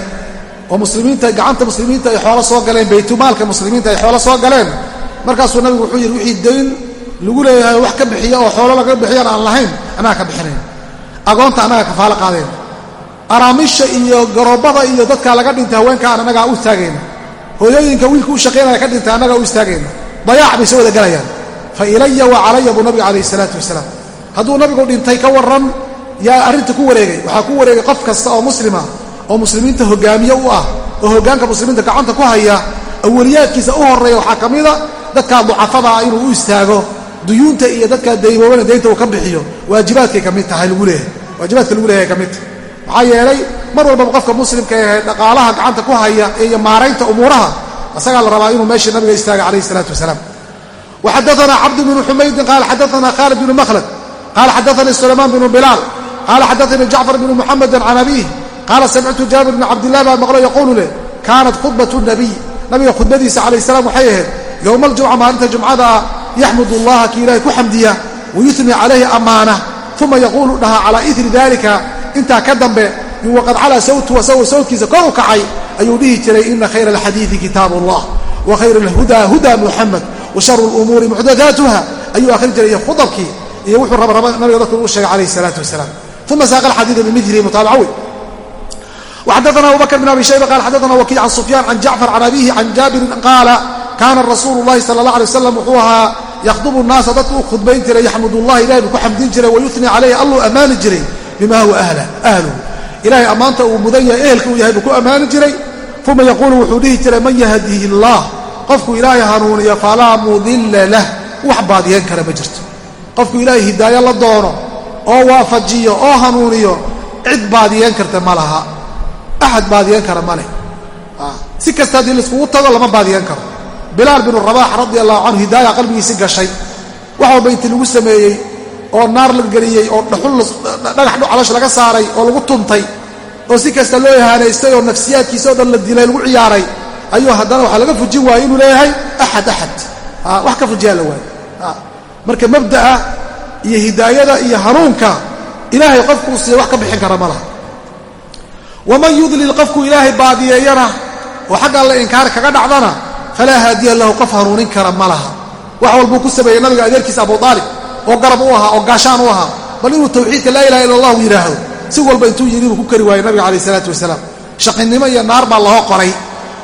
oo muslimiinta gacanta muslimiinta ay xoolo soo galeen baytulmaalka muslimiinta ay xoolo soo galeen. Markaasuu nabigu wuxuu yidhi wixii dayn lagu leeyahay wax ka bixiya oo xoolo laga bixiyaan aan lahayn annaga ka bixinayn agoonta annaga kafaalo qaadeen. Araamisha iyo garoobada iyo dadkaa laga dhintay haweenkaan annagaa u istaagayna hooyooyinka wiilka u shaqaynaya ka dhintay annagaa u istaagayna dayaac bay soo wada gelayaan fa ilaya wa calaya buu nabiga calayhi salaatu wasalaam. Hadduu nabigu dhintay ka warran yaa arrinta ku wareegay. Waxaa ku wareegay qof kasta oo muslima oo muslimiinta hogaamiye u ah oo hoggaanka muslimiinta gacanta ku haya awaliyaadkiisa u horreeya waxaa ka mida dadkaa ducafada ah inuu u istaago duyuunta iyo dadkaa daymoobana daynta uu ka bixiyo. Waajibaadkay ka mid tahay lagu leeyahay. Waajibaadka lagu leeyahay ka mid tahay. Maxaa yeelay mar walbaba qofka muslimka ee dhaqaalaha gacanta ku haya iyo maaraynta umuuraha asagaa la rabaa inuu meeshii nabiga istaaga calayhi isalaatu wasalaam. Waxadaana cabdu bnu xumaydin qaala xadaana khaalid bnu makhlad qaala xadaanii sulaymaan bnu bilaal qaala xadaanii jacfar bnu muxamedin can abiih qaala samictu jaabir bn cabdilah baa maqlo yaquulu leh kaanat khudbatu nabiy nabiga khudbadiisa calayh salaam waxay ahayd yowma aljumca maalinta jumcada ah yaxmud allaha kii ilaahay ku xamdiya wayusni calayhi ammaana uma yaquulu dhaha calaa iri dalika intaa ka dambe waqad calaa sawtu asagoo sawtkiisa kor u kacay ayuu dhihi jiray ina khayra alxadiidi kitaabu allah wa khayra alhuda huda muxamed wa sharu lumuuri muxdadaatuha ayuu akhrin jiray iyo khudabkii iyo wuxuu rabaraba nabiga dadku uu sheegay calayhi salaatu wasalaam uma saaqa alxadiida bimilihi mutaabacawi وxadثna abu bkr بن abi shayba qal xadثna wkiic can sufyaan can jacfar can abihi can jaabirin qaala kaana rasuulu الlahi salى الlaه alيه waslam wuxuu ahaa yakhdbu الnaasa dadku u khudbayn jiray yaxmud اllah ilahay buu ku xamdin jiray wayuثni calayhi alluu ammaani jiray bima huwa ahluhu ilahay ammaanta uu mudan yahay ehelka uu yahay buu ku ammaani jiray uma yaquulu wuxuu dhihi jiray man yahdihi اllah qofku ilaahay hanuuniyo falaa mudila lah wax baadiyan kara ma jirto qofku ilaahay hidaayo la doono oo waafajiyo oo hanuuniyo cid baadiyan karta ma laha. Axad baadiyan kara ma leh. Si kasta haddii laiskugu tago lama baadiyan karo. Bilaal binu rabax radi allahu canhu hidaaya qalbigiisi gashay. Wax walba lagu sameeyey oo naar la geliyey oo dhagax calosh laga saaray oo lagu tuntay oo si kasta loo ihaanaystay oo nafsiyaadkiisa o dhan la dilay lagu ciyaaray. Ayuu haddana waxaa laga fujin waayey inuu leeyahay axad axad wax ka fujiyaa la waayo marka mabda'a iyo hidaayada iyo hanuunka ilaahay qofkuu siiya wax ka bixin kara ma laha. Waman yudlil qofkuu ilaahay baadiyeeyana oo xagga alle inkaar kaga dhacdana falaa haadiya lahu qof hanuunin kara ma laha. Wax walbuu ku sameeyey nabiga adeerkiisa abu aalib oo garab u ahaa oo gaashaan u ahaa. Bal inuu tawxiidka laa ilaha illa allahu yidhaahdo si walba intuu yidhi buu ku kari waayey nabiga calayh isalaatu wasalaam. Shaqinimo iyo naar baa loo qoray.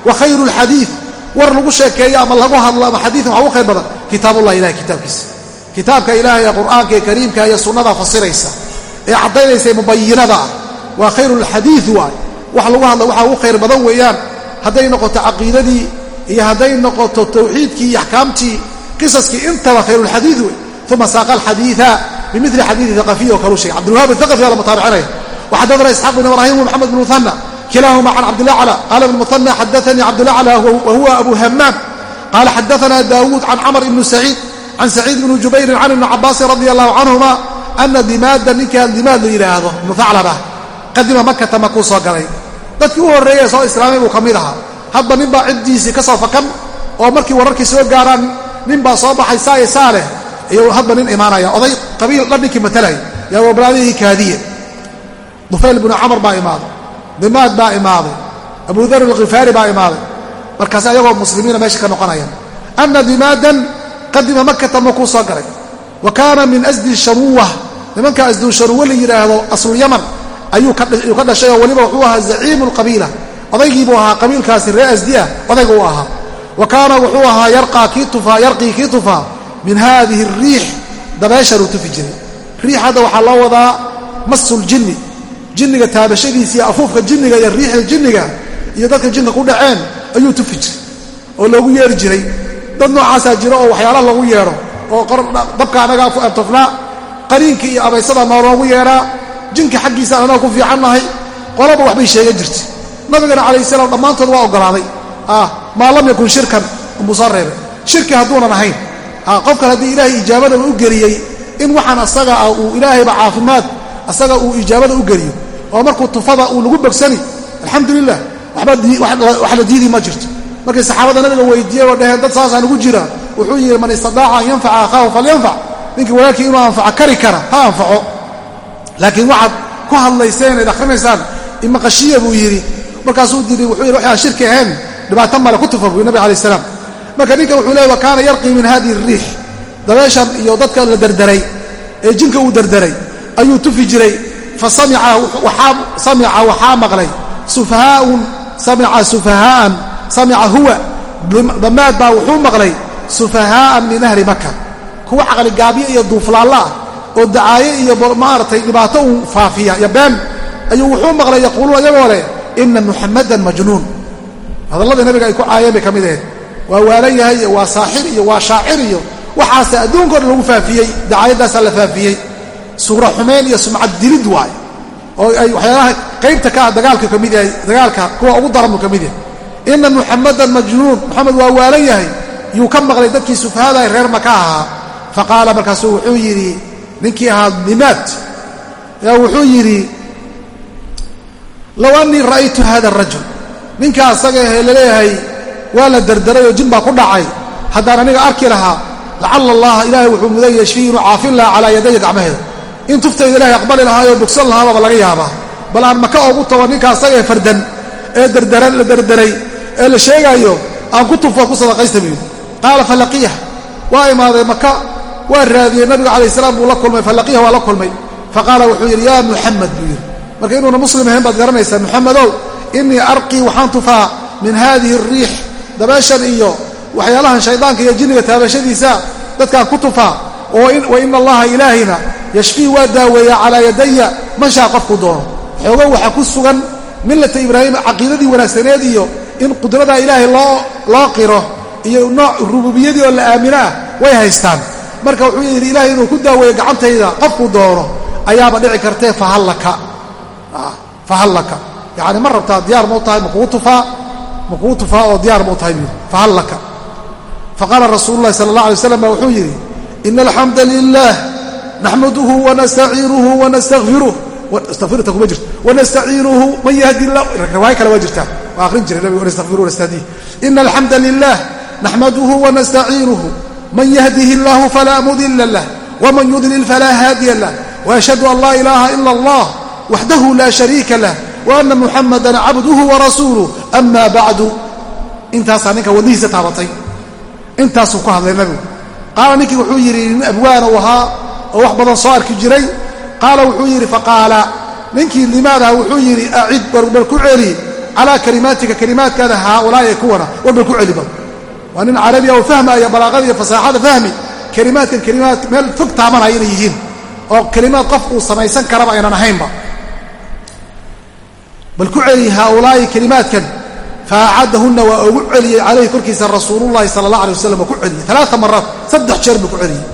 Wa khayru lxadiid war lagu sheekeeyo ama lagu hadlo ama xadiidan waxa ugu khayr badan kitaabullah ilahay kitaabkiisa kitaabka ilaahay ee qur'aanka ee kariimka iyo sunnada fasiraysa ee caddaynaysa mubayinada ah waa khayru lxadiid waay. Wax lagu hadla waxaa ugu khayr badan weeyaan hadday noqoto caqiidadii iyo hadday noqoto tawxiidkii iyo axkaamtii qisaskii intaba khayrulxadiid wey uma saaqa alxadiida bimili xadiidi haqafiy oo kaluu shegay cabdilwahab athaqafi aa la mutaabicinaya waxaddaana isxaaq bn ibrahim wmaxamed bn muhana kilahuma can cabdilacla qaala ibn muhana xadaanii cabdilacla wahuwa abu hamaam qaala xadaana daawuud can camr ibni saciid can saciid bni jubayrin can ibni cabaasin radi allahu canhuma ana dimaada ninkaan dimaad la yidhaahdo ibnu haclaba qadima makata makuu soo galay dadkii u horreeyey ee soo islaamay buu ka mid ahaa hadba ninbaa ciddiisii ka soo fakan oo markii wararkii soo gaaraan ninbaa soo baxay saaye saa leh ayuu hadba nin imaanaya oday qabiil dhan ninkii matalay yaa wablaadihii kaadiye dufayl binu camar baa imaaday dimaad baa imaaday abu dar alkhifaari baa imaaday markaas ayagoo ka noqonaya qadima makata makuu soo galay. Wa kaana min asdi sharuwa nimanka asdu sharuwe la yidhaahdo aslulyaman ayuu ka dhashay oo weliba wuxuu ahaa zaciimu lqabiila odaygiibuu ahaa qabiilkaasi ree asdi ah odayga uu ahaa. Wa kaana wuxuu ahaa yarqii kii tufaa min haadihi ariix dabeeshanuu tufi jiray. Riix hadda waxaa loo wadaa masuljinni jinniga taabashadiisa iyo afuufka jinniga iyo riixda jinniga iyo dadka jinka ku dhaceen ayuu tufi jiray oo loogu yeeri jiray dad noocaasaa jiro oo waxyaala loogu yeedho oo dabka anagaa tufnaa qariinka iyo abaysada nooloogu yeedhaa jinka xaggiisaan anaga ku fiican nahay qolaba waxbay sheegan jirtay. Nabigana calayh salaam dhammaantood waa oggolaaday maa lam yakun shirkan umbuu soo reebay. Shirki hadduunan ahayn qofkan haddii ilaahay ijaabadaba u geliyey in waxaan asaga ah uu ilaahayba caafimaad asaga uu ijaabada u geliyo oo markuu tufada uu lagu bogsani alxamdu lilah wax la diidi ma jirto markay saxaabada nabiga weydiiyeen oo dhaheen dad saasaan ugu jira. Wuxuu yidhi man istadaaca an yanfaca akhaahu falyanfac. Ninkii walaalkii inuu anfaco kari kara ha anfaco. Laakiin waxaad ku hadlayseen eed akhrinaysaan imaqashiya buu yidhi. Markaasuu diri wuxuu yidhi waxaan shirki ahayn dhibaato male ku tufa buu nabi alai salaam. Marka ninka wuxuu leey wa yarqii min hadihi riix. Dabeeshan iyo dadka la derderay ee jinka uu derderay ayuu tufi jiray. Fa samica waxaa maqlay sufahaaun samica sufahaa'an samica huwa dhammaad baa wuxuu maqlay sufahaa'an min ahli maka kuwa caqligaabyo iyo duuflaalla ah oo dacaaye iyo maaragtay dhibaato uu faafiya iyo been ayuu wuxuu maqlay yaquuluun iyagoo leh ina muxammadan majnuun. Hadalladii nabiga ay ku caayeen bay ka mid ahayd. Waa waalan yahay iyo waa saaxir iyo waa shaacir iyo waxaase adduunko dhan lagu faafiyey dacaayadaasaa la faafiyey. Suura xumeyn iyo sumcad dilid waay oo ay waxyaalaha qaybta ka ah dagaalka ka yahay dagaalka kuwa ugu daran buu ka mid yahay ina muxamadan majnuun moxamed waa waalan yahay yuu ka maqlay dadkii sufahada reer maka ahaa. Fa qaala markaasuu wuxuu yidhi ninkii ahaa nimaad yaa wuxuu yidhi low annii ra'aytu hada arajul ninka asaga ahe la leeyahay waa la derderay oo jin baa ku dhacay. Haddaan aniga arki lahaa lacala allaha ilaahay wuxuu mudan yashfii inuu caafin lahaa calaa yadaya gacmaheeda. In tuftayda ilahay aqbali lahaayoo bogsan lahaababa laga yaabaa. Bal aan maka ogu tago ninka asagae fardan ee derdaran la derderay ee la sheegaayo aan ku tufo ku sadaqaysta buu yidhi qaala falaqiyah waa imaaday maka waa raadiyey nabiga calayh salaam buu la kulmay. Falaqiyah waa la kulmay. Faqaala wuxuu yidhi yaa muxamed buu yidhi. Marka inuuna muslim ahayn baad garanaysaa muxamedow innii arqii waxaan tufaa min haadihi ariix dabeeshan iyo waxyaalahan shaydaanka iyo jinniga taabashadiisa dadkaan ku tufaa wa ina allaha ilaahina yashfii waa daaweeyaa calaa yadaya mashaa qofku doono. Xoogo waxaa ku sugan millata ibraahim caqiidadii wanaagsaneed iyo in qudrada ilaahay loo qiro iyo nooc rububiyadii oo la aamino ah way haystaan. Marka wuxuu yidhi ilaahay inuu ku daaweeyo gacantayda qofku doono ayaaba dhici kartee fahallaka fahallaka yacni ma rabtaa diyaar mau tahay makugu tufaa makugu tufaa oo diyaar mau tahay buu yidhi fahallaka faqaala rasuulu llahi sala allah alay waslam wuxuu yidhi ina alxamda lilah naxmaduhu wanastaciinuhu wanastairuh stafirta kuma jirto. Wanastaciinuhu man yahdi la riwaayo kale waa jirtaa waa akhrin jiray nabigu nastaqfiru nastahdiih ina alxamda lilah naxmaduhu wanastaciinuhu man yahdihi illaahu falaa mudila lah wman yudlil falaa haadiya lah. Waashhadu an laa ilaaha ila allah waxdahu laa shariika lah waana muxamadan cabduhu warasuuluh ama bacdu intaasaa ninka wadnihiisa taabatay. Intaasuu ku hadlay nabigu. Qaala ninkii wuxuu yidhi nin abwaana u ahaa oo wax badan soo arki jiray. Qaala wuxuu yidhi faqaala ninkii limaadaha wuxuu yidhi acid barbal ku celi calaa kalimaatika kalimaadkaada haaulaa'i kuwana warbal ku celi bal waa nin carabiya oo fahmaya balaaqada iyo fasaaxada fahmi kelimaadkan kelimaad meel fog taabanaya inay yihiin oo kelimaad qof uu samaysan karaba aynan ahaynba bal ku celi haaulaa'i kelimaadkan faacadahunna waa ugu celiyey calayhi korkiisa rasuulullahi sala allah alay wasalam waa ku celiyey alaaa maraat saddex jeer buu ku celiyey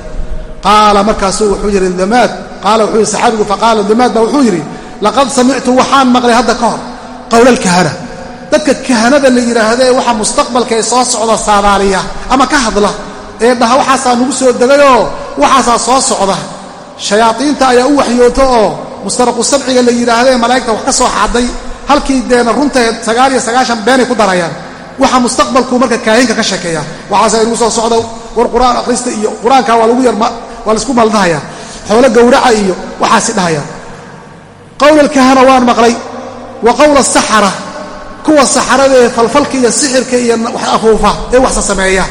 qaala markaasuu wuxuu yidhi damaad qaala wuxuu yidhi saxaabigu faqaala damaad baa wuxuu yidhi laqad samictu waxaan maqlay hadda ka hor qowla alkahana dadka kahanada la yidhaahdee waxa mustaqbalka ee soo socda saadaaliya ama ka hadla ee dhaha waxaasaa nagu soo degayoo waxaasaa soo socda. Shayaadiinta ayaa u waxyooto oo mustaraqu sabciga la yidhaahdee malaa'igta wax ka soo xaday halkii deena runtae sagaal iyo sagaashan beenay ku darayaan. Waxa mustaqbalku marka kaahinka ka sheekeeya waxaase inugu soo socdo war qur'aan akhrista iyo qur'aanka waa lagu yar waa la isku maldahaya. Xoolo gowraca iyo waxaasi dhahaya. Qowl alkahana waan maqlay wa qowla asaxara kuwa saxarada ee falfalka iyo sixirka iyo wax afuufa ee waxsa sameeya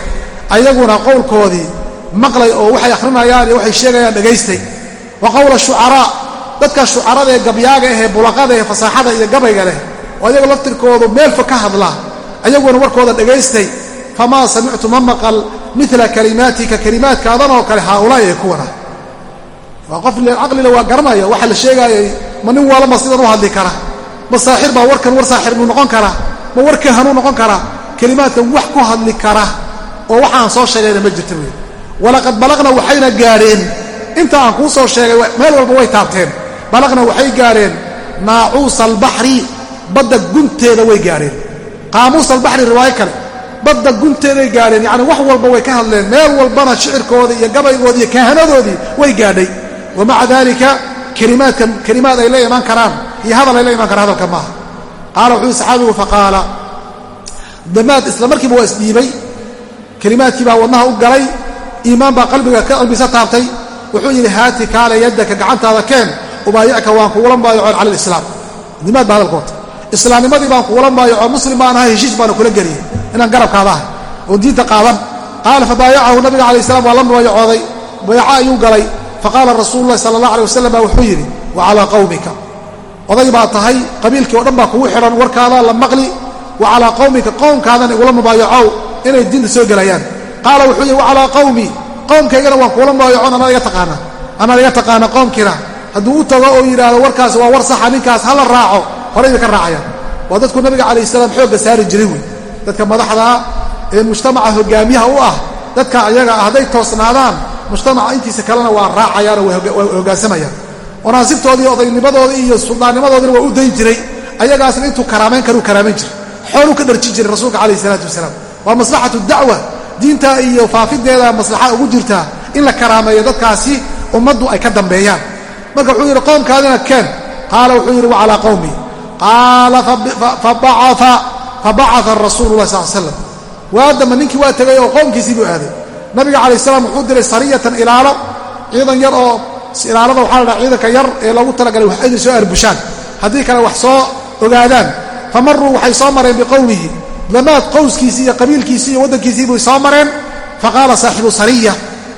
ayaguna qowlkoodii maqlay oo waxay akhrinayaan iyo waxay sheegayaan dhagaystay wa qowla shucaraa dadka shucarada ee gabyaaga ahee bulaqada ee fasaaxada iyo gabayga leh oo ayaga laftirkoodu meel fog ka hadla ayaguna warkooda dhagaystay famaa samictu ma maqal mila kalimaatika kalimaadkaadan oo kale haaulaa'i ee kuwana. Waa qof caqlile waa garanaya waxa la sheegaayay ma nin waalama sidan u hadli kara ma saaxir baa warkan war saaxir buu noqon karaa? Ma war kahanuu noqon karaa? Kelimaadkan wax ku hadli kara oo waxaan soo sheegayna ma jirta wey walaqad balaqna waxayna gaadheen. Inta aan kuu soo sheegay meel walba way taabteen. Balaqna waxay gaadheen naacuusa albaxri badda gunteeda way gaadheen. Qaamuus albaxri riwaayo kale badda gunteeday gaadheen. Yacni wax walba way ka hadleen meel walbana shicirkoodii iyo gabaygoodii iyo kahanadoodii way gaadhay. Wa maca daalika kelimaadkan kelimaad ay la imaan karaan iyo hadal ay la imaan karaan hadalka maaha. Qaala wuxuu saxaabigu faqaala damaad isla markiiba waa isdhiibay kelimaadkii baa wadnaha u galay iimaan baa qalbiga qalbisa taabtay. Wuxuu yidhi haati kaala yaddaka gacantaada keen ubaayicka waan kugula baayacoon cala alislaam. Dimaad baa hadalkoota islaamnimadii baan kugula baayaco muslim baan ahay heshiis baana kula geliyey. Inaan garabkaada ahay. Oon diinta qaadan. Qaala fabaayacahu nabiga calayi salam waa la mubaayacooday bayco ayuu galay. Faqaala rasuulu qawmika oday baa tahay qabiilkii o dhan baa kugu xidhan warkaada la maqli wa calaa qawmika qowmkaadan igula mubaayacow inay diinta soo gelayaan. Qaala wuxuu yidhi wa calaa qawmi qowmkaygana waan kugula mubaayacoon anaad iga taqaana anaad iga taqaana qoomkiina hadduu u tago oo yidhaahdo warkaas waa war saxa ninkaas ha la raaco horayba ka raacayaan. Waa dadku nabiga calayh salaam xoogga saari jiray wey. Dadka madaxdaa ee mujtamaca hogaamiyaha u ah dadka ayaga ah hadday toosnaadaan mujtamaca intiisa kalena waa raacayaanoo waa hoggaansamayaan wanaasibtoodii odaynimadoodii iyo suldaannimadoodina waa u dayn jiray. Ayagaasna intuu karaamayn karuu karaamayn jiray. Xooluu ka dharjin jiray rasuulka calayh isalaatu wasalaam. Waa maslaxatu dacwa. Diinta iyo faafideeda maslaxa ugu jirtaa in la karaameeyo dadkaasi ummaddu ay ka dambeeyaan. Marka wuxuu yidhi qoomkaadina keen. Qaala wuxuu yidhi wa calaa qawmi. Qaala fabacaa rasuulu lah sal slam waadama ninkii waa tegay oo qoomkiisii buu aaday. Nabiga calayh salaam wuxuu diray sariyatan ilaalo ciidan yar oo ilaalada waxaa la dhaha ciidanka yar ee loogu talagalay wax inay soo arbushaan. Haddii kale wax soo ogaadaan. Fa maruu waxay soo mareen biqowmihi. Damaad qowskiisii iyo qabiilkiisii iyo waddankiisii bay soo mareen. Faqaala saaxibu sariya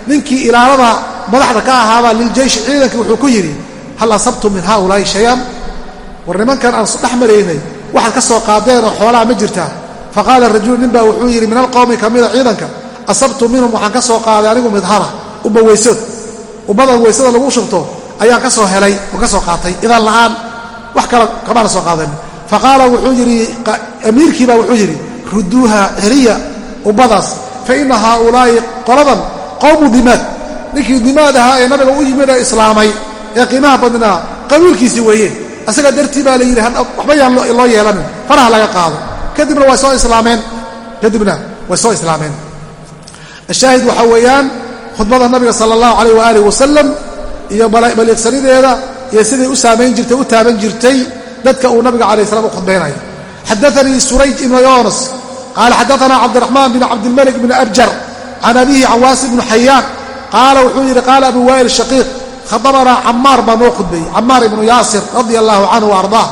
ninkii ilaalada madaxda ka ahaabaa liljeyshi ciidankii wuxuu ku yidhi hal asabtum min haaulaa'i shayan war nimankan aan dhex maraynay waxaad ka soo qaadeen oo xoolaha ma jirtaa faqaala rajulu nin baa wuxuu yidhi min alqowmi ka mida ciidanka asabtu minhum waxaan ka soo qaaday anigu midhara umma weysood ummadan weysada lagu shubto ayaan ka soo helay oo ka soo qaatay. Idan la'aan wax kale kamaana soo qaadan faqaala wuxuu yidhi amiirkiibaa wuxuu yidhi ruduuha celiya ummadaas fa ina haaulaa'i qoladan qowmu dimaad. Ninkii dimaad ahaa ee nabiga u yimid ee islaamay ee qiimaha badnaa qabiilkiisii weeye. Asaga dartii baa la yidhi waxba yaan loo yeelanin faraha laga qaado. Kadibna way soo islaameen. Kadibna way soo islaameen. Ashaahid waxaa weeyaan khudbada nabiga sala allahu calayh waaalih wasalam iyo baliiqsanideeda iyo siday u saamayn jirtay u taaban jirtay dadka uu nabiga calayh salam u khudbaynayo xadaanii surayj ibnu yoonas qaala xadaanaa cabdiraxmaan bin cabdilmalik bn abjar can abihi can waasi bnu xayaan qaala wuxuu yidhi qaala abu waa'il shaqiiq khadabanaa camaar baa noo khudbeeyey camaar ibnu yaasir radia allahu canhu wa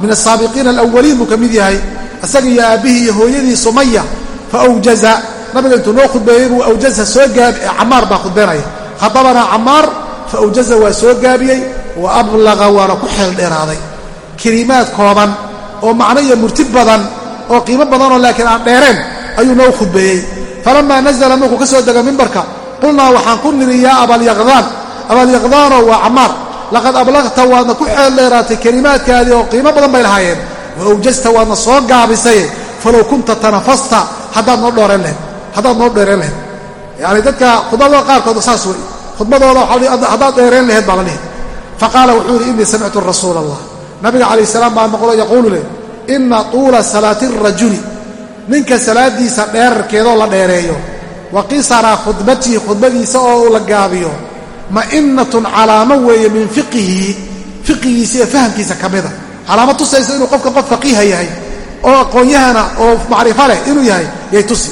min asaabiqiina alawaliin buu ka mid yahay isaga iyo aabbihii iyo hooyadii sumaya fa awjaza nabiga intuu noo khudbeeyey buu awjaza soo gaab camaar baa khudbeynaya khadabanaa camaar fa awjaza waa soo gaabiyey wa ablaqa waana ku xeel dheeraaday. Kelimaad kooban oo macno iyo murti badan oo qiimo badanoo laakiin aan dheereen ayuu noo khudbeeyey. Falamaa nazala markuu ka soo dega mimbarka qulnaa waxaan ku nidhi yaa abalyaqdaan abalyaqdaanoo waa camaar laqad ablaqta waadna ku xeel dheeraatay kelimaadkaadii oo qiimo badan bay lahaayeen wa awjasta waadna soo gaabisay falow kunta tanafasta haddaad noo dhooreen laheyd haddaad noo dheereen laheyd. Yacani dadka khudbadooda qaarkood saas wey khudbadooda haddaad dheereen laheyd baa la dhihi faqaala wuxuu yidhi innii samictu rasuula allah nabiga calayh salaam baa maqlo yaquulu leh inna tuula salaati rajuli. Ninka salaadiisa dheerarkeedoo la dheereeyo wa qisara khudbatihi khudbadiisa oo uu la gaabiyo ma'innatun calaamo weeye min fiqihi. Fiqigiisa iyo fahamkiisa ka mida. Calaamo tusaysa inuu qofka qof faqiiha yahay oo aqoon-yahana oo macrifo leh inuu yahay yay tusi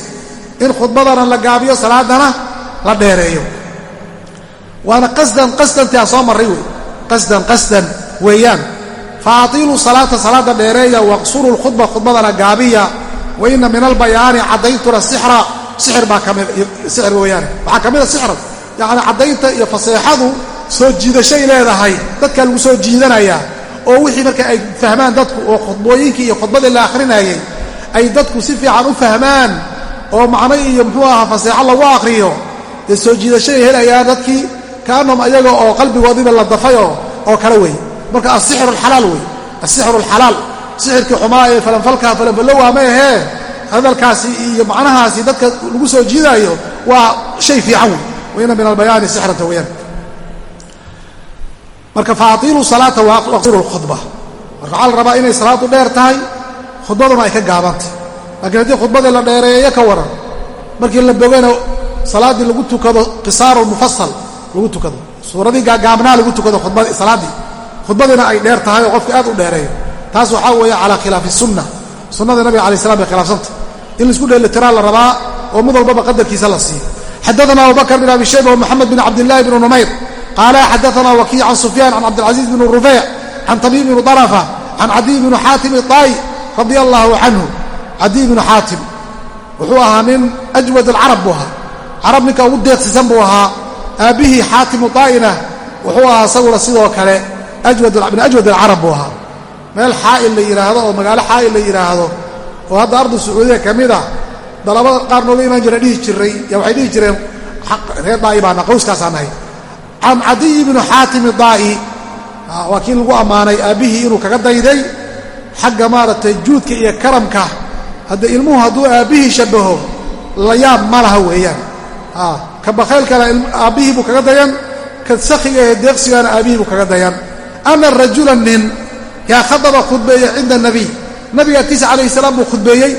in khudbadana la gaabiyo salaadana la dheereeyo. Waana qasdan qasdantii aan soo marray wey. Qasdan qasdan weeyaan. Fa salaata salaada dheereeya waqsuruu lkhudba khudbadana gaabiya wa ina min albayaani caddayntuna sixra. Sixir baa ka mid sixir weeyaane. Waxaa ka mida sixra yacni caddaynta iyo faseexadu soo jiidashay leedahay. Dadka lagu soo jiidanayaa oo wixii marka ay fahmaan dadku oo khudbooyinkii iyo khudbadii la akhrinayay ay dadku si fiican u fahmaan oo macno iyo muxuu ahaa faseexo lagu akhriyo dee soo jiidashay helayaan dadkii kaanahum ayaga oo qalbigoodiiba la dafayoo oo kale wey. Marka asixru alxalaal wey. Asixru alxalaal sixirkii xumaa ee falanfalkaa falanfalowaa ma ahee. Hadalkaasi iyo macnahaasi dadka lagu soo jiidaayo waa shay fiican wey. Waina min albayaani sixrata weyaan marka faatiiluu salaata waqsuru lkhudba marka waxaa la rabaa inay salaadu dheer tahay khudbaduna ay ka gaabantay laakiin haddii khudbadii la dheereeyo ka waran markii la bogana salaaddii lagu tukado qisaaru mufasal lagu tukado suuradii gaagaabnaa lagu tukado salaaddii khudbadiina ay dheer tahay oo qofka aad u dheereeyo. Taas waxaa weeye calaa khilaafi sunna sunnada nabiga alai slam bay khilaafsanta. In la isku dheelitiraa la rabaa oo mid walbaba qadarkiisa la siiyo xadaana abubakr bin abi shayba wmoxamed bin cabdillahi bn numayr qaala xadaana wakiic can sufyaan can cabdilcaziiz bn rufeyc can tabiib bn darafa can cadiy bn xaatim iطaayi radia allahu canhu cadiy bnu xaatim wuxuu ahaa nin ajwad alcarab buu ahaa. Carab ninka ugu deeqsisan buu ahaa aabbihii xaatimu daa'ina wuxuu ahaa isaguna sidoo kale min ajwad alcarab buu ahaa. Meel xaa'il la yidhaahdo oo magaalo xaa'il la yidhaahdo oo hadda ardu sacuudiya ka mid ah dalabada qaar nooga imaan jira dhihi jiray ya waxay dhihi jireen reer daa'i baana qawskaasaan nahay can cadiy bnu xaatim daa'i waa kii lagu ammaanay aabbihii inuu kaga dayday xagga maaragtay juudka iyo karamka hadda ilmuhu hadduu aabbihii shabaho la yaab ma laha weeyaan. Ka bakhaylkana aabbihii buu kaga dayan ka sakhiga ee deeqsigana aabbihii buu kaga dayan. Ana rajula nin yaa khadaba khudbeeye cinda nabiy. Nabiga agtiisa calayhi salaam buu khudbeeyey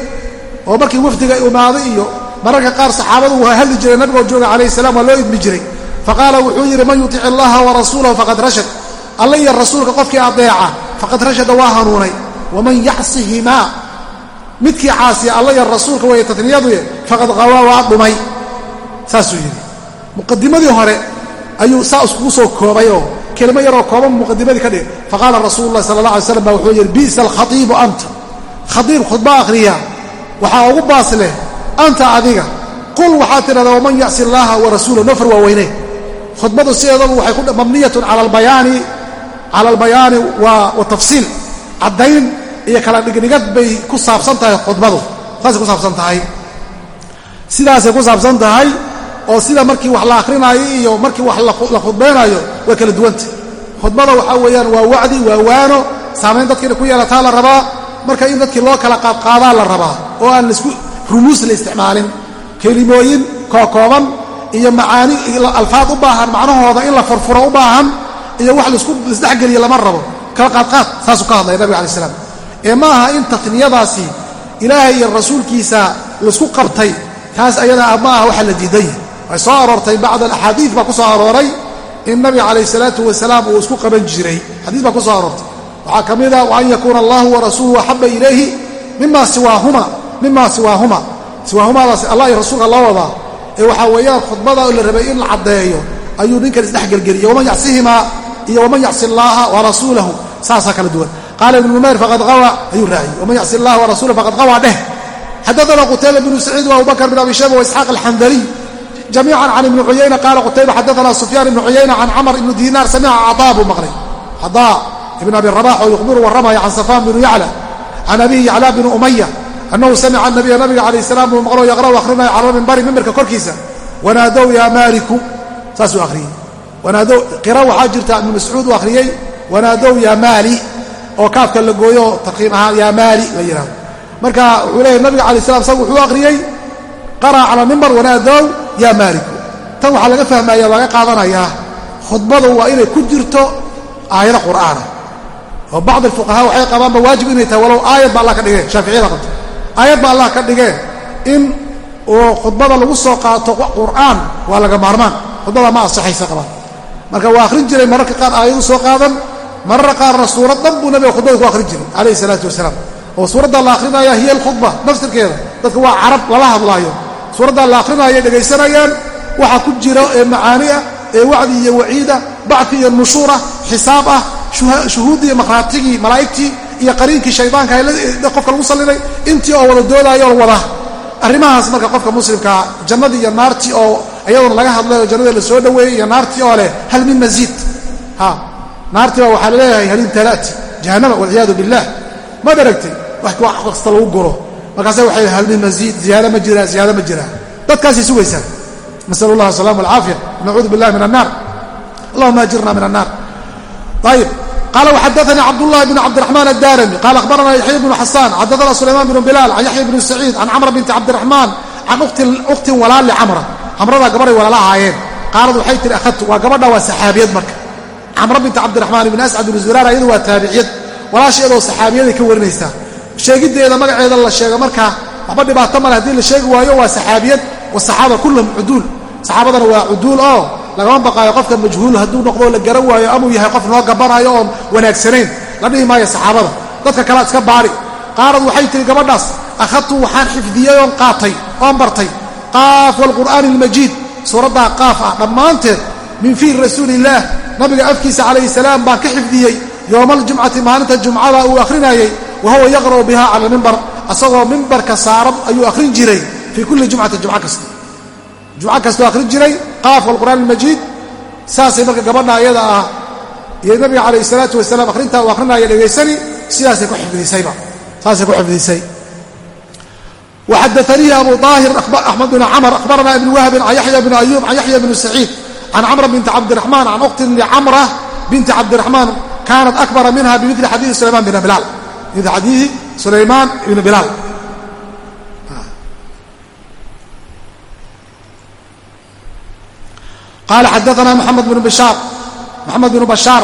oo markii wafdiga imaaday iyo mararka qaar saxaabadu waa hadli jiray nabigoo jooga calayhi salam waa loo idmi jiray. Faqaala wuxuu yidhi man yutic allaha warasuulahu faqad rashad. Alla iyo rasuulka qofkii adeeca faqad rashada waa hanuunay. Waman yacsihimaa midkii caasiya alla iyo rasuulka weeye tatniyaduye faqad qawaa waa dhumay. Saasuu yidhi. Muqadimadii hore ayuu saa iskugu soo koobay oo kelimo yaroo kooban muqadimadii ka dhigay. Faqaala rasuulu lahi sala allah alay slam ba wuxuu yidhi bi'sa alkhatiibu anta. Khatiib khudba akhriya waxaa ugu baas leh anta adiga. Qul waxaad tidhahdaa waman yacsi allaaha wa rasuulahu? Nofar waa weyne khudbadu sideedabu waxay mabniyatun cala albayaani cala albayaani wa tafsiil. Caddayn iyo kala dhigdhigad bay ku saabsan tahay khudbadu. Saasay ku saabsan tahay. Sidaasay ku saabsan tahay oo sida markii wax la akrinaayo iyo markii wax la khudbaynaayo waa kala duwanta khudbada waxaa weeyaan waa wacdi waa waano. Saamayn dadkiina ku yeelataa la rabaa. Marka in dadkii loo kala qaadqaadaa la rabaa oo aan la isku rumuus la isticmaalin. Kelimooyin kookooban iyo macaani alfaad u baahan macnahooda in la furfuro u baahan iyo wax laisdhexgeliya lama rabo. Kala qaadqaad saasuu ka hadlaya nabig alai slam ee ma aha in tatniyadaasi ilaahay iyo rasuulkiisa la isku qabtay. Taas ayadaa ma aha waxa la diidan way soo aroortay bacd alaxaadiid baa ku soo arooray in nabiga calayh salaatu wasalaam uu isku qaban jiray. Xadiis baa ku soo aroortay. Waxaa ka mid a waan yakuuna allahu warasuuluhu axaba ilayhi mima siwaahuma mima siwaahuma. Siwaahumadaas allah iyo rasuulka loo wadaa. Ee waxaa weeyaan khudbada la rabay in la caddeeyo ayuu ninkan isdhexgelgeliyey waman yacsihimaa iyo waman yacsi allaaha warasuulahu saasaa kala duwan qaala ibnu numayr faqad qawa ayuu raaciyey waman yacsi allaha warasuulahu faqad qawa dheh xadaana qutayba bnu saciid waabubakr bn abi shayba waisxaaq alxandaliy jamiican can ibni cuyayna qaala qutayba xadaana sufyaan ibnu cuyayna can camr ibni diinaar samica cadaa buu maqlay cadaa ibn abi rabax oo yukhbiru warramaya can safaan binu yacla can abihi yacla bni umaya annahu samica nabiya nabiga calayh salaam buu maqlo yaqra'u akhrinaya cala mimbari mimbarka korkiisa wanaadow yaa maaliku saasuu akhriyey wanaadow qira waxaa jirta ibnu mascuud uu akhriyey wanaadow yaa maali oo kaafka la gooyo oo tarkiim ahaan yaa maali la yidhahdo marka wuxuu leeyahy nabiga alay slam isagu wuxuu akhriyey qara'a cala mimbar wanaadow yaa maaliku. Tan waxaa laga fahmaya laga qaadanayaa khudbadu waa inay ku jirto aayado qur'aana. Oo bacd alfuqahaa waxay qabaanba waajib inay tahay walow aayad ba allah ka dhigeen. Shaaficiyada qabta aayad ba allah ka dhigeen in uu khudbada lagu soo qaato qur'aan waa laga maarmaan. Khudbada ma asixaysa qabaan. Marka waa akhrin jiray mararka qaar aayadu soo qaadan mararka qaarna suurad dhan buu nabiga khudbada ku akhrin jiray calayhi salaatu wasalaam. Oo suuradda la akhrinaya hiya alkhudba nafsirkeeda dadka waa carab lala hadlaayo. Suuradda la akhrinaya dhegaysanayaan waxa ku jira ee macaani ah ee wacdi iyo waciida bacfi iyo nushuurah xisaab ah shuhuuddii iyo makhraatigii malaa'igtii iyo qariinkii shaydaanka qofka marka qofka muslimkaa jannadii iyo naartii oo iyadoona laga hadlay oo la soo dhoweeyey iyo naartii oo leh hal min masiid naartii baa waxaa laleeyahay halin talaati jahannama walciyaadu billah maad aragtay wax kasta lagu guro markaase waxay hal min masiid ziyaada ma jiraa ziyaada ma jiraa dadkaasay sugaysaa nasal allah asalama alcaafiya nacuudu billahi min annaar allahuma ajirna min annaar ayib qala wxadaثnي cabdالlahi bn cabdiرaحman الdarmi qala akhbarana yaحya bnu xasan xadaثna sulayman bn bilaal can yaxya bni saciid can camra binti cabdiرaحmaan can ukhtin walaal licamra camradaa gabaray walaala ahaayeen qaalad waxay tihi ahadtu waa gabadha waa saxaabiyad marka camra binti cabdiraxmaan ibni ascad ibnu zuraara iyadu waa taabiciyad. Walaasheedoo saxaabiyaday ka warinaysaa sheegiddeeda magaceeda la sheego marka waxba dhibaato male haddii la sheegi waayo waa saxaabiyad wasaxaaba kullahum cuduul. Saxaabadana waa cuduul oo lagama baqaayo qofka majhuul hadduu noqdo la garan waayo amuu yahay qof noo gabanaayo oon wanaagsanayn. La dhihi maayo saxaabada. Dadka kalea iska baari. Qaarad waxay tihi gabadhaas akhadtu waxaan xifdiyey oon qaatay oon bartay. Qaaf waalqur'aani almajiid suuraddaa qaaf ah dhammaanteed min fiih rasuuli illaah nabiga afkiisa calayhi salaam baan ka xifdiyey yowmaaljumcati maalinta jumcada uu akhrinayey wa huwa yaqra'u biha cala almimbar asagoo mimbarka saaran ayuu akhrin jiray fii kulli jumcatin jumco kasta. Jumco kastoo akhrin jiray qaafka alqur'aan almajiid. Saasay marka gabadha ayada ah iyo nabiga calayhi salaatu wasalaam akhrintaa uu akhrinaya dhegaysani sidaasay ku xifdisayba saasay ku xifdisay. Waxadaanii abu daahir axmed bn camr akhbarana ibn wahbin can yaxya bn ayuub can yaxya bni saciid can camra binti cabdiraxmaan can ukhtin licamra binti cabdiraxmaan kaanat akbara minha bimili xadiii sulaymaan bn bilaal mil xadiihi sulaymaan ibn bilaal qala xadaana maxamed bn bishaar maxamed bn bashaar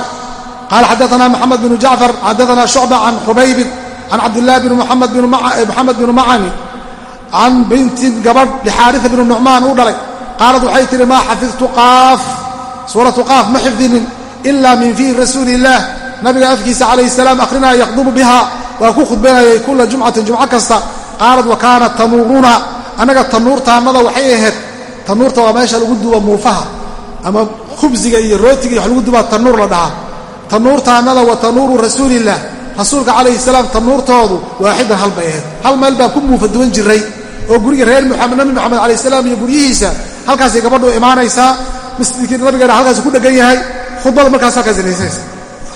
qala xadaana maxamed bn jacfar xadaana shucba can xubaybin can cabdillahi bn muxamed bn macani can bintin gabadh lixaarisa bn nucmaan uu dhalay qaalad waxay tihi maa xafidtu qaaf suuratu qaaf ma xifdinin ila min fiihi rasuuli illaah nabiga afkiisa calayhi salaam akhrinaya yakhdubu biha waa ku khudbanayay kula jumcatin jumco kasta qaalad wa kaanat tanuuruna annaga tanuurtaannada waxay ahayd tanuurta waa meesha lagu duba muufaha ama khubsiga iyo rootiga iyo wax lagu dubaa tanuur la dhahaa tanuurtaannada wa tanuuru rasuuliillah rasuulka calayhi salaam tanuurtoodu waaxidan hal bay ahayd hal meel baan ku muufa duwan jiray oo guriga reer guryihiisa halkaasay gabadhu imaanaysaa masjidkii nabigeena halkaas ku dhegan yahay khudbada markaas halkaas dhegaysanaysa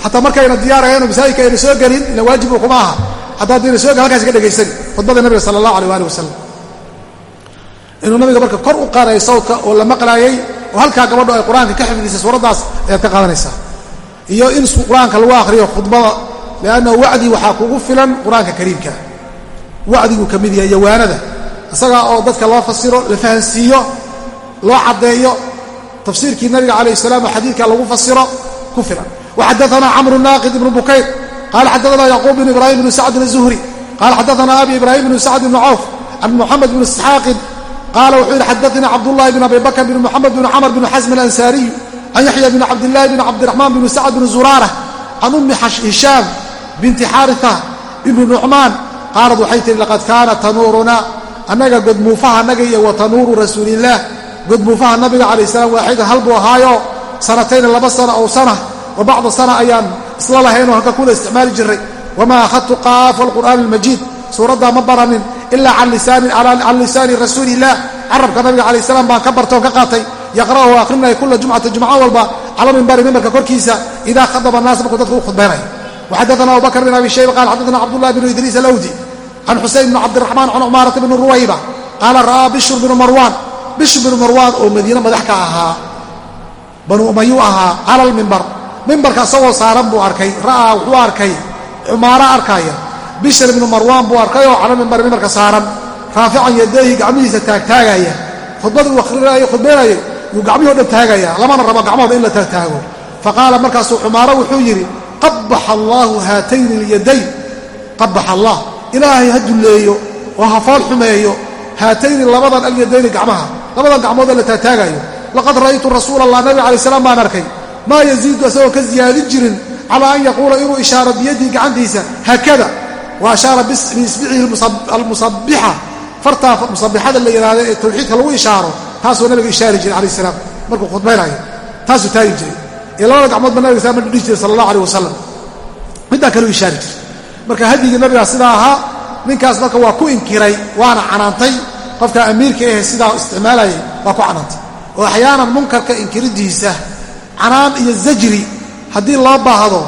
xataa markayna diyaarayeen oo masaajidka ayna soo gelin ila waajibu kuma aha. Haddaa dayna soo gelin halkaas ka dhegaysani khudbada nabiga sala allah aleh waali wasalam inuu nabiga marka kor u qaadayay sawdka oo la maqlaayay oo halkaa gabadhu ay qur'aanka ka xifdisay suuraddaas ayaad ka qaadanaysaa iyo in qur'aanka lagu akhriyo khudbada liannahu wacdi waxaa kugu filan qur'aanka kariimka. Wacdiguu ka mid yahay iyo waanada isagaa oo dadka loo fasiro la fahansiiyo loo caddeeyo tafsiirkii nabiga calayh salaam oo xadiidka lagu fasiro ku filan. Waxadaana camru naaqid ibnu bukayr qaala xadaana yacquub bn ibraahim bnu sacdin azuhri qaala xadaana abi ibraahim bnu sacd bni cawf can muxamed bni isxaaqin qaala wuxuu yidhi xadaanii cabdullahi bn abi bakr bn muxamed bn camr bn xasm alansaariyu can yaxya bn cabdillahi bn cabdiraxmaan bn sacd bn zuraara can ummi hishaam binti xaaria ibnu nucmaan qaalad waxay tihi laqad kaana tanuuruna annaga godmuufaha naga iyo wa tanuuru rasuulillaah godmuufaha nabiga calayh salaam waaxida hal buu ahaayo. Sanatayna laba sana ow sana wa bacda sana ayaan isla lahaynoo halka kuna isticmaali jirray wamaa akhadtu qaafa alqur'aani almajiid. Suuraddaa ma baranin ilaa can lisaani rasuuliillah carabka nabiga calayh salaam baan ka bartoon ka qaatay. Yaqra'uhu akhrinaya kulla jumcata jumco walba cala minbari mimbarka korkiisa idaa khadaba annaas markuu dadka u khudbaynayo waxaddaana abubakr bin abi shayba qaala xaddaana cabdullahi bnu idriis alawdi can xusayn bni cabdiraxmaan can cumaarata bni ruwayba qaala ra'aa bishur bnu marwaan bishr bn marwan oo madiine madax ka ahaa banu umayuu ahaa cala lmimbar mimbarka isagoo saaran buu arkay ra'aa wuxuu arkay cumaaro arkaya. Bishr bnu marwan buu arkay oo cala mimbar mimbarka saaran. Raafican yadeehi gacmihiisa taagtaagaya khudbadii uu akhrinaayo khudbaynayay yuu gacmihii o dhan taagaya. Lamana rabo gacmahooda in la taagtaago faqaala markaasuu cumaaro wuxuu yidhi qabax allaahu haatayni alyadayn qabax allah ilaahay ha dulleeyo oo ha fool xumeeyo. Haatayni labadan alyadayni gacmaha labadan gacmoodoo la taataagayo laqad ra'aytu rasuula allah nabiga alay slam baan arkay. Maa yaziidu asagoo ka ziyaadin jirin calaa an yaquula inuu ishaaro biyadihi gacantiisa haakada. Wa ashaara biisbicihi almusabixa fartaa musabixada la yidhaahdo ee tawxiidka lagu ishaaro taasuu nabiga ishaari jiray alayh salaam markuu khudbaynayo taasuu taagi jiray. Ee labada gacmoodba nabiga saa ma dhihi jiray sala allah aleh wasalam middaa kaleu ishaari jiray. Marka hadyigii nabigaa sidaa ahaa ninkaas marka waa ku inkiray waana canaantay qofka amiirka ahe sidaa isticmaalayay waa ku canaantay. Oo axyaanan munkarka inkiridiisa canaan iyo zajri haddii loo baahdo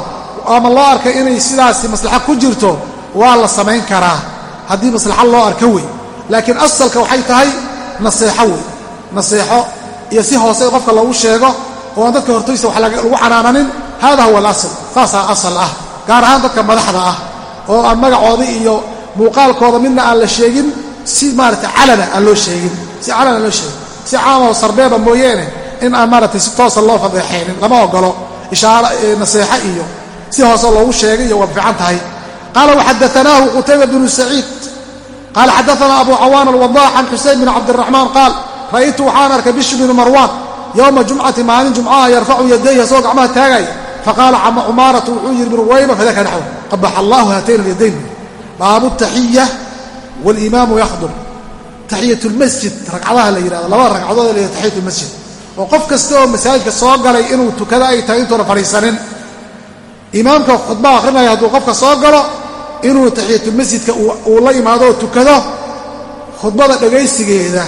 ama loo arka inay sidaasi maslaxo ku jirto waa la samayn karaa haddii maslaxo loo arka wey laakiin asalka waxay tahay naseexo wey naseexo iyo si hoose qofka loogu sheego oo aan dadka hortaysa wax lagu canaananin hada huwa alasl saasaa asal ah gaar ahaan dadka madaxda ah oo aan magacoodii iyo muuqaalkooda midna aan la sheegin si maarata calana aan loo sheegin si calana loo sheegin si caamaho sarbeeba mooyeene in aan maaratay si toosa loo fadeexaynin lama ogolo ishaaro naseexo iyo si hoose loogu sheegay iyo waa fiican tahay. Qaala waxadaanaahu qutayba bnu saciid. Qaala xadaana abu cawaan alwadax can xuseyn bin cabdiraxmaan qaal ra'aytu waxaan arkay bishr binu marwaan yowma jumcati maalin jumcaha yarfacu yadayhi asagoo gacmaha taagaya faqaala cumaaratu wuxuu yidhi biruwayba fadaka naxw qabaxa allahu haatayn alyadayn baabu taxiya walimaamu yaxdur taxiyat lmasjid ragcadaha la yihahdo labada ragcadood la taxiyat lmasjid oo qof kasta oo masaajidka soo galay inuu tukado ay tahay intuuna fadhiisanin imaamka khudba akhrinaya hadduu qofka soo galo inuu taxiyatulmasjidka uu la imaado oo tukado khudbada dhegaysigeeda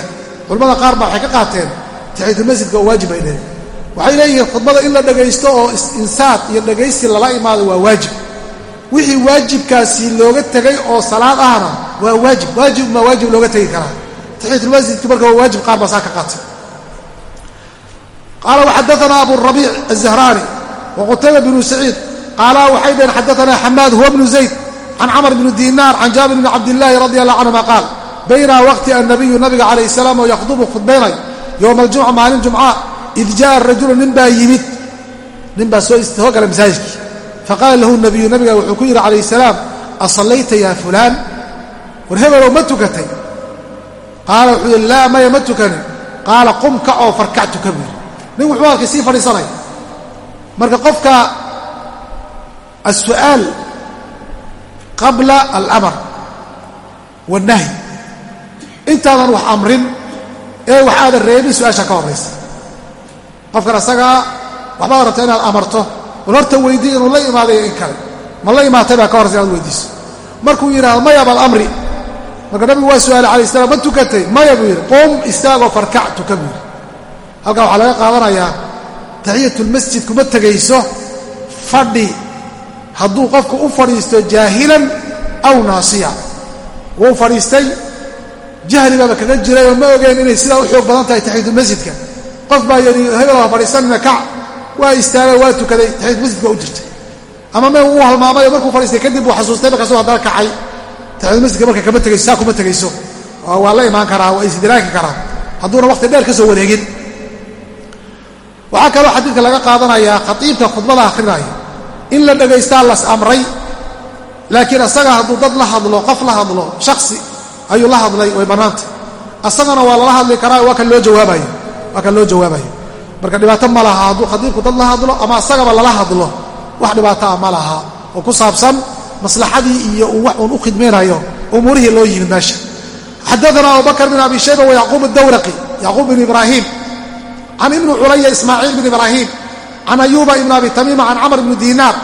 culimmada qaar baa waxay ka qaateen taxiyatulmasjidka oo waajib ay dheheen waxay leeyihiin khudbada in la dhegaysto oo insaad iyo dhegaysi lala imaado waa waajib wixii waajibkaasi looga tegay oo salaad ahna waa waajib waajib maa waajib looga tegi karaa? Taxiyatulmasjidka marka waa waajib qaar baa saa ka qaatay. Qaala waxadaana abu rabiic azahraani waqutayba bnu saciid. Qaala waxay dhaheen xadaana xamaad huwa bnu zayd can camr bni dinaar can jaabir bni cabdillaahi radi allah canhuma qaal baynaa waqti annabiyu nabiga calayh salaam oo yakhdubu khudbaynay yowma aljumca maalin jumca id ja'a rajulu nin baa yimid. Nin baa soo galay masaajidkii. Faqaala lahu nabiyu nabiga wuxuu ku yidhi calayh salaam asallayta yaa fulaan war hebelow ma tukatay. Qaala wuxuu yidhi laa maya ma tukanin qaala qum kacoo farkac tuka buu yidhi nin wuxuu arkay sii fadhiisanaya marka qofka asu'aal qabla alamar waannahyi intaadan wax amrin ee wax aadan reebin su'aasha ka horraysa. Qofkan asagaa waxbaad rabta inaad amarto bal horta weydii inuu la imaadayo in kale. Ma la imaatay baa ka horraysa inaad weydiiso. Markuu yidhahdo maya bal amri marka nabigu waa su'aalay alay slam ma tukatay? Maya buu yidhi qum istaagoo farkac tuka buu yidhi. Halkaa waxaa laga qaadanayaa taxiyatulmasjid kuma tegayso fadhi. Hadduu qofku u fadhiisto jaahilan aw naasiya. Wuu fadhiistay jahlibaaba kaga jirayoo ma ogeen inay sidaa u xoog badan tahay taxiyatulmasjidka qof baa yidhi hebel ha fadhiisanina kac waa istaaga waa tukaday taxiyatulmasjidka u jirtay. Ama me uu halmaamayo markuu fadhiistay kadib uu xasuustay markaasuu haddana kacay taxiyatulmasjidka marka kama tegayso saa kuma tegayso waa la imaan karaa waa isdiraakin karaa hadduuna waqti dheer ka soo wareegin. Waxaa kaloo xadiidka laga qaadanayaa khatiibka khudbada akhrinaya in la dhagaystaa las amray laakiin asaga hadduu dad la hadlo qof la hadlo shaksi ayuu la hadlay way bannaantay asagana waa lala hadli karaa waa kan loo jawaabayo waa kan loo jawaabayo marka dhibaato ma laha hadduu khatiibku dad la hadlo ama asagaba lala hadlo wax dhibaato ah ma laha oo ku saabsan maslaxadii iyo wax uun u khidmaynayo umuurihii loo yimid meesha. Xadaana abubakr bin abi shayba wa yacquub adawraqi yacquub bin ibraahim can ibni culaya ismaaciil bin ibraahim can ayuuba ibn abi tamiima can camr bni diinaar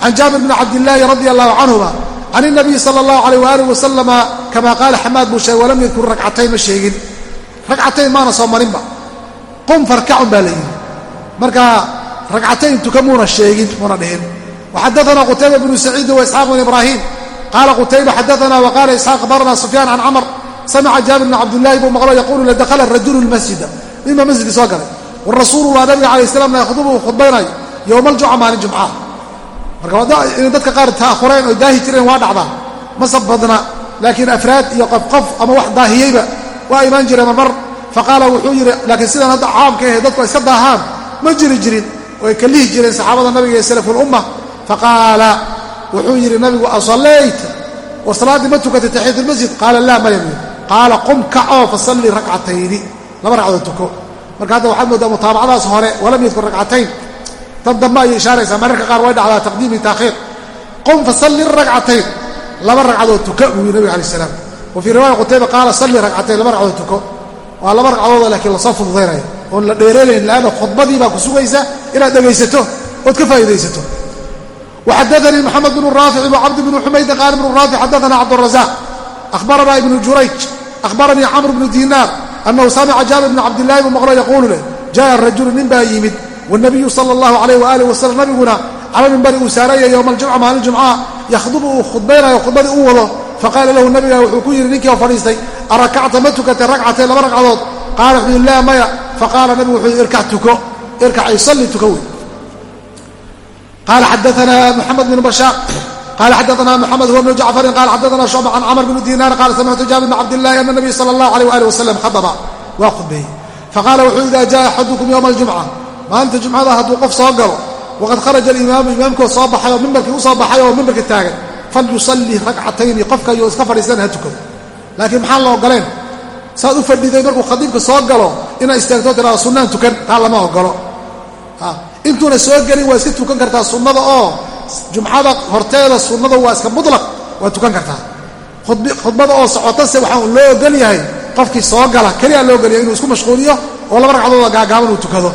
can jaabir bni cabdillaahi radi allahu canhuma can inabiyi sala allahu alayh waalih wasalama kama qaala xamaad buu sheegay walam yadkur ragcatayn ma sheegin. Ragcatayn maana soo marinba. Qum farkacun baa la yidhi. Marka ragcatayn tuka sheegin muuna dhihin waxadaana qutayba bnu saciidin waisxaaq bn ibraahim qaala qutayba xadaana waqaala isxaaq abarna sufyaan can camr samica jaabir bni cabdillahi buu maqlo yaquulu ladakhala rajulu lmasjida ninbaa masjidka soo galay warasuulullah nabiga alay slamna yakhdubu uu khudbaynayo yowma aljumca maalin jumca marka inay dadka qaar ta'ahureen oo daahi jireen waa dhacdaa masa badna laakiin afraad iyo qof qof ama wax daahiyeyba waa imaan jireen marmar faqaala wuxuu yidhi laakiin sidan hadda caamka ahe dadku ay iska daahaan ma jiri jirin oo ay kalihi jireen saxaabada nabiga ee salafulumma faqaala wuxuu yidhi nabigu asallayta war salaaddii ma tukatay taxiyat lmasjid? Qaala laa maya qaala qum kacoo fasalli rakcatayni. Laba ragcadood tuko. Marka hadda waxaad moodaa mutaabacadaas hore walam yadkur ragcatayn tan dambe ayay ishaaraysaa mararka qaar way dhacdaa taqdiimi taakhiir qum fasalli ragcatayn laba ragcadood tuka buu yidhi nabig alai salaam. Wa fii riwaaya qutayba qaala salli ragcatayn laba ragcadood tuko. Waa laba ragcadoodoo laakiin la soo fududaynayo oon la dheereelayn laanna khudbadii baa ku sugaysa inaad dhegaysato ood ka faa'idaysato وxadثnي mحamed بن rاafic وcبد بن xumaydin qال بن rاafic xadثna cبدالرaزاq أخbarana iبن jurayj أخbaranii cمر بن dinar أنhu samca jaabir بن cabdالlahi buu maqlo yaquulu leh jaءa rajulu nin baa yimid والنabiyu slى الlaه عalيه وآlih وsلم nabiguna cala mimbari uu saaraya yowma aljumca maalin jumcaha yakhdubu uu khudbaynayo khudbadii uu wado faqaala lahu nabiga wuxuu ku yidhi ninkii oo fadhiistay arakacta ma tukatay ragcatay laba ragcadood qaala wuxuu yidhi laa maya faqaala nabigu wuxuu yidhi irkac tuko irkac ay salli tuko wey qaala xadaana moxamed bn bashaar qala xadaana moxamed huwa bnu jacfarin qala xadaana shucba can camr bni diinaar qaala samictu jaabir bn cabdillahi ana nabiy sala allahu alayh waali wasalam khadaba waa khudbeeyey faqaala wuxuu ida jaa axadukum yowma aljumca maalinta jumcada hadduu qof soo galo waqad kharaja alimaamu imaamkoo soo baxay oo mimbarkii u soo baxay oo mimbarka taagan falyusalli ragcatayni qofka iyo iska fadhiisana ha tukado laakiin maxaan la ogoleen saad u fadhiday markuu khadiibka soo galo inaad istaagto tirado sunnaan tukan taa lama intuuna soo gelin waa iska tukan kartaa sunnada oo jumcada horteeda sunnada waa iska mutlaq waa tukan kartaa. Khudbada oo socotase waxaa loo ogol yahay qofkii soo gala keliyaa loo ogolyahay inuu isku mashquuliyo oo laba ragcadooda gaagaaban uu tukado.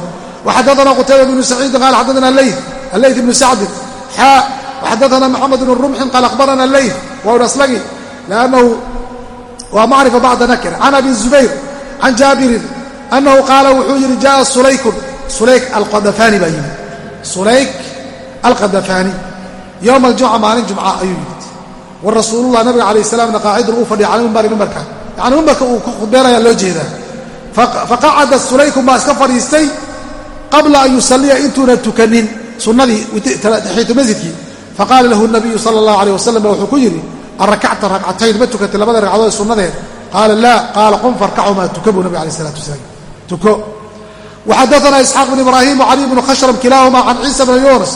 Waxadaana qutayba bnu saciidin qaala xaddaana leyt alleyt ibnu sacdin xaa waxadaana maxamed bnu rumxin qaala akhbarana leyt waa unaslagi liannahu waa macrifa bacda nakir can abi zubayr can jaabirin annahu qaala wuxuu yidhi jaءa sulaykun sulayk alqadafaani baa yimid. Sulayk alqadafaani yowma aljumca maalin jumca ayuu yimid. Wa rasuulullah nabiga calayh salaamna qaacidun uu fadhiya cala mimbari mimbarka yacni mimbarka uu ku khudbeenayaa loo jeedaa. Faqacada sulaykun baa iska fadhiistay qabla an yusalliya intuuna tukanin sunnadii taxiitumasjidkii faqaala lahu nabiyu sala allahu aleyh wasalam ba wuxuu ku yidhi arakacta ragcatayn ma tukatay labada ragcadood ee sunnadeed? Qaala laa. Qaala qum farkacumaa tuka buu nabig alay isalatu wasalaam tuko waxadaana isxaaq bn ibraahim wcali bnu khashrm kilaahuma can ciisa bni yunas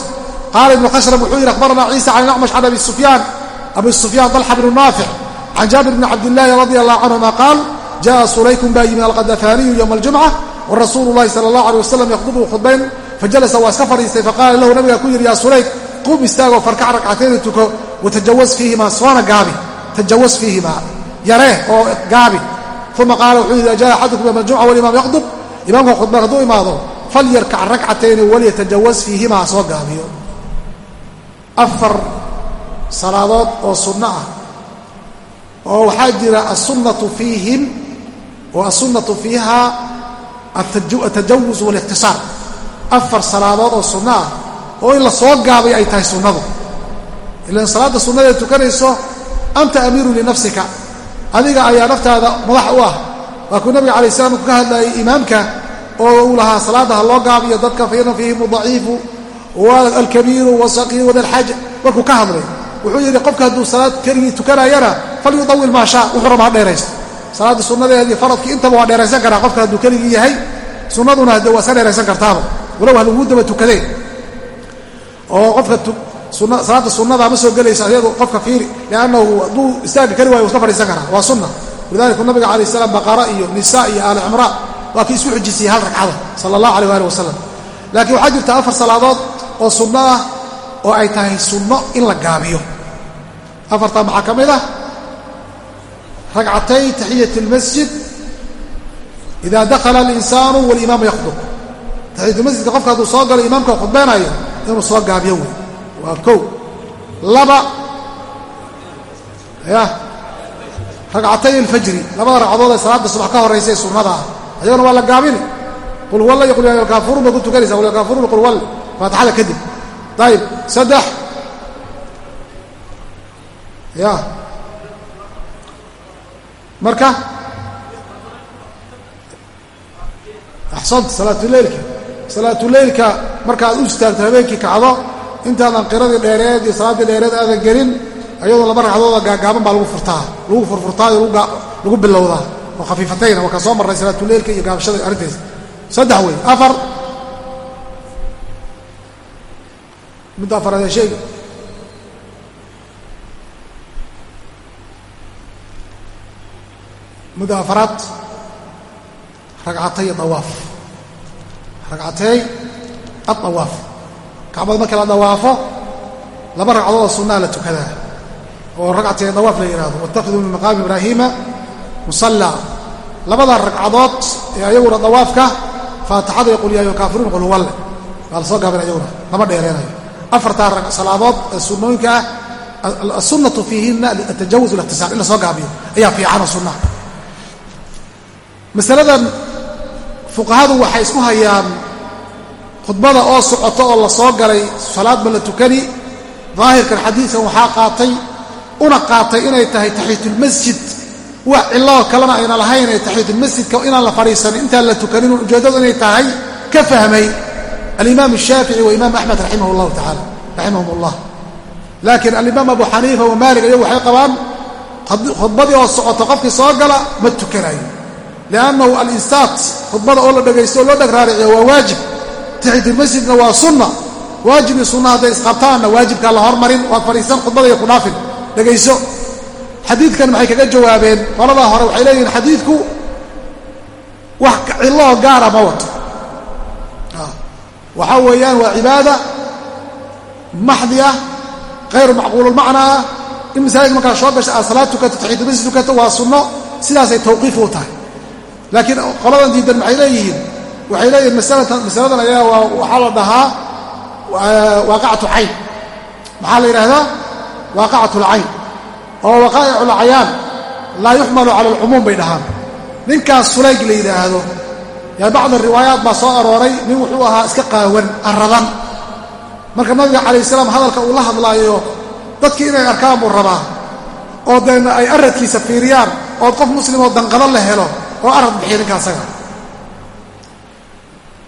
qaala ibnu khashrm wuxuu yidhi akhbarana ciisa can acmash can abi sufyaan abi sufyaan dalxa bnu naafic can jaabir bni cabdillaahi radi allahu canhuma qaal jaءa sulaykun baa yimi alqadafaaniyu ywma aljumca warasuulu llahi sala allah alيh wasalam yakhdubu khudbayn fajalasa waa iska fadhiistay faqaala lahu nabigaa ku yidhi yaa sulayk qum istaagoo farkac ragcatayni tuko watajawaz fiihimaa soona gaabi tajawaz fiihimaa yaree oo gaabi uma qaala wuxuu yidhi jaa axadukum yowma aljumca walimaam yakhdub imaamka khudba hadduu imaado falyarkac ragcatayni walyatajawaz fiihimaa soo gaabiyo afar salaadood oo sunno ah oo waxaa jira asunnatu fiihim oo asunnatu fiiha atajawuz waalikhtisaar afar salaadood oo sunno ah oo in la soo gaabay ay tahay sunnadu. Ilaan salaadda sunnadeed tukanayso anta amiiru linafsika adiga ayaa naftaada madax u ah waa kuu nabiga alay slam ka hadlayay imaamka oo uu lahaa salaadda ha loo gaabiyo dadka fa ina fiihim daciifu alkabiiru wasaqiiru wadalxaaja markuu ka hadlay wuxuu yidhi qofka hadduu salaad keligii tukanayana falyudawil maa shaa. Wuxuu raba ha dheeraysto. Salaadda sunnadeedii faradkii intaba waa dheeraysan karaa qofka hadduu keligii yahay sunnaduna hadde waa iska dheeraysan kartaaba. Walow ha laguu daba tukadeen oo qofka salaadda sunnada ma soo gelayso ayadu qofka fiiri liannahu hadduu iska fadhiisan karaa. Waa sunna walidaliku nabiga calayh salaam baqara iyo nisa iyo aali cimraan waa kii isku xujisiyey hal ragcada sala allah aleyh ali wasalam laakiin waxaa jirta afar salaadood oo sunno ah oo ay tahay sunno in la gaabiyo. Afartaa maxaa ka mid ah ragcatay taxiyat اlmasjid ida dakhala alinsaanu walimaamu yakhdub taxiyatulmasjidka qofka hadduu soo galo imaamka khudbeynayo inuu soo gaabiyo wey waa kow. Laba ya ragcatay alfajri labada ragcadood ee salaadda subax ka horraysa ee sunnada ah. Ayaguna waa la gaabini qul walla iyo qul yaalkaafuruun bay ku tukanaysaa qul yaalkaafuruun qul wall faatixada kadib. Dayib saddex. Ya. Marka? Axsanta salaatuleylka salaatuleylka markaaad u istaagto habeenkii kacdo intaadan qiradii dheereed iyo salaaddii dheereed aadan gelin ayadoo laba ragcadooda gaagaaban baa lagu furtaa. Lagu furfurtaayo lagu bilowdaa. Oo khafiifatayna waa ka soo marray salaatuleylka iyo gaabashada arrintays saddex wey. Afar. Midda afaraad ee sheega mudda afaraad. Ragcatay dawaaf. Ragcatay addawaaf kacbada markii la dawaafo laba ragcadoodoo sunnaa la tukadaa oo ragcatay dawaaf la yidhahdo waاtakhiduu min maqaami ibraahiima musallaa labada ragcadood ee ayaguna dawaafka faatixada iyo qulyayo kaafiruun qulwalle waa la soo gaabin ayaguna lama dheereenayo afartaa salaadood ee sunnooyinka ah asunnatu fiihina atajawuz اlاkhtisaar in la soo gaabiyo ayaa fiicanoo sunnaha masaladan fuqahadu waxay isku hayaan khudbada oo socoto oo la soo galay salaadba la tukani daahirkan xadiidkan waxaa qaatay una qaatay inay tahay taxiitulmasjid wax cilloo kalena ayna lahayn ee taxiitulmasjidka inaan la fadhiisanin intaan la tukanin ujeeddadu inay tahay ka fahmay alimaam shaafici wa imaam axmed raimah llahu taala raximahum allah laakiin alimaam abu xaniifa wa maalik iyagu waxay qabaan khudbadii oo socoto qofkii soo gala ma tukanayo liannahu alinsaat khudbada oo la dhegaysto oo loo dhegraaraciyo waa waajib. Taxiitulmasjidna waa sunna waajib iyo sunna hadday isqabtaanna waajibkaa la hormarin waad fadhiisan khudbadaiyo ku dhaafin dhegayso. Xadiidkan maxay kaga jawaabeen? Qoladaa hore waxay leeyihiin xadiidku wax ciloo gaara ma wato. Waxaa weeyaan waa cibaada maxdi ah hayru macquululmacnaa ah in masaajid markaa soo gasha aad salaad tukato taxiidulmasjid tukato waa sunno. Sidaasay tawqiif u tahay. Laakiin qoladan diidan maxay leeyihiin? Waxay leeyihiin masaladan ayaa waxaa la dhahaa waaqacatu cayn. Maxaa la yidhaahdaa waaqacatu lcayn oo waqaa'icu lacyaan laa yuxmalu cala alcumuum bay dhahaan ninkaas sulayg la yidhaahdo yaa bacda riwaayaat baa soo arooray nin wuxuu ahaa iska qaawan aradan marka nabiga calayh salaam hadalka uu la hadlaayo dadkii inay arkaan buu rabaa oo deena ay aradkiisa fiiriyaan ood qof muslimoo danqado la helo oo arad bixiya ninka asaga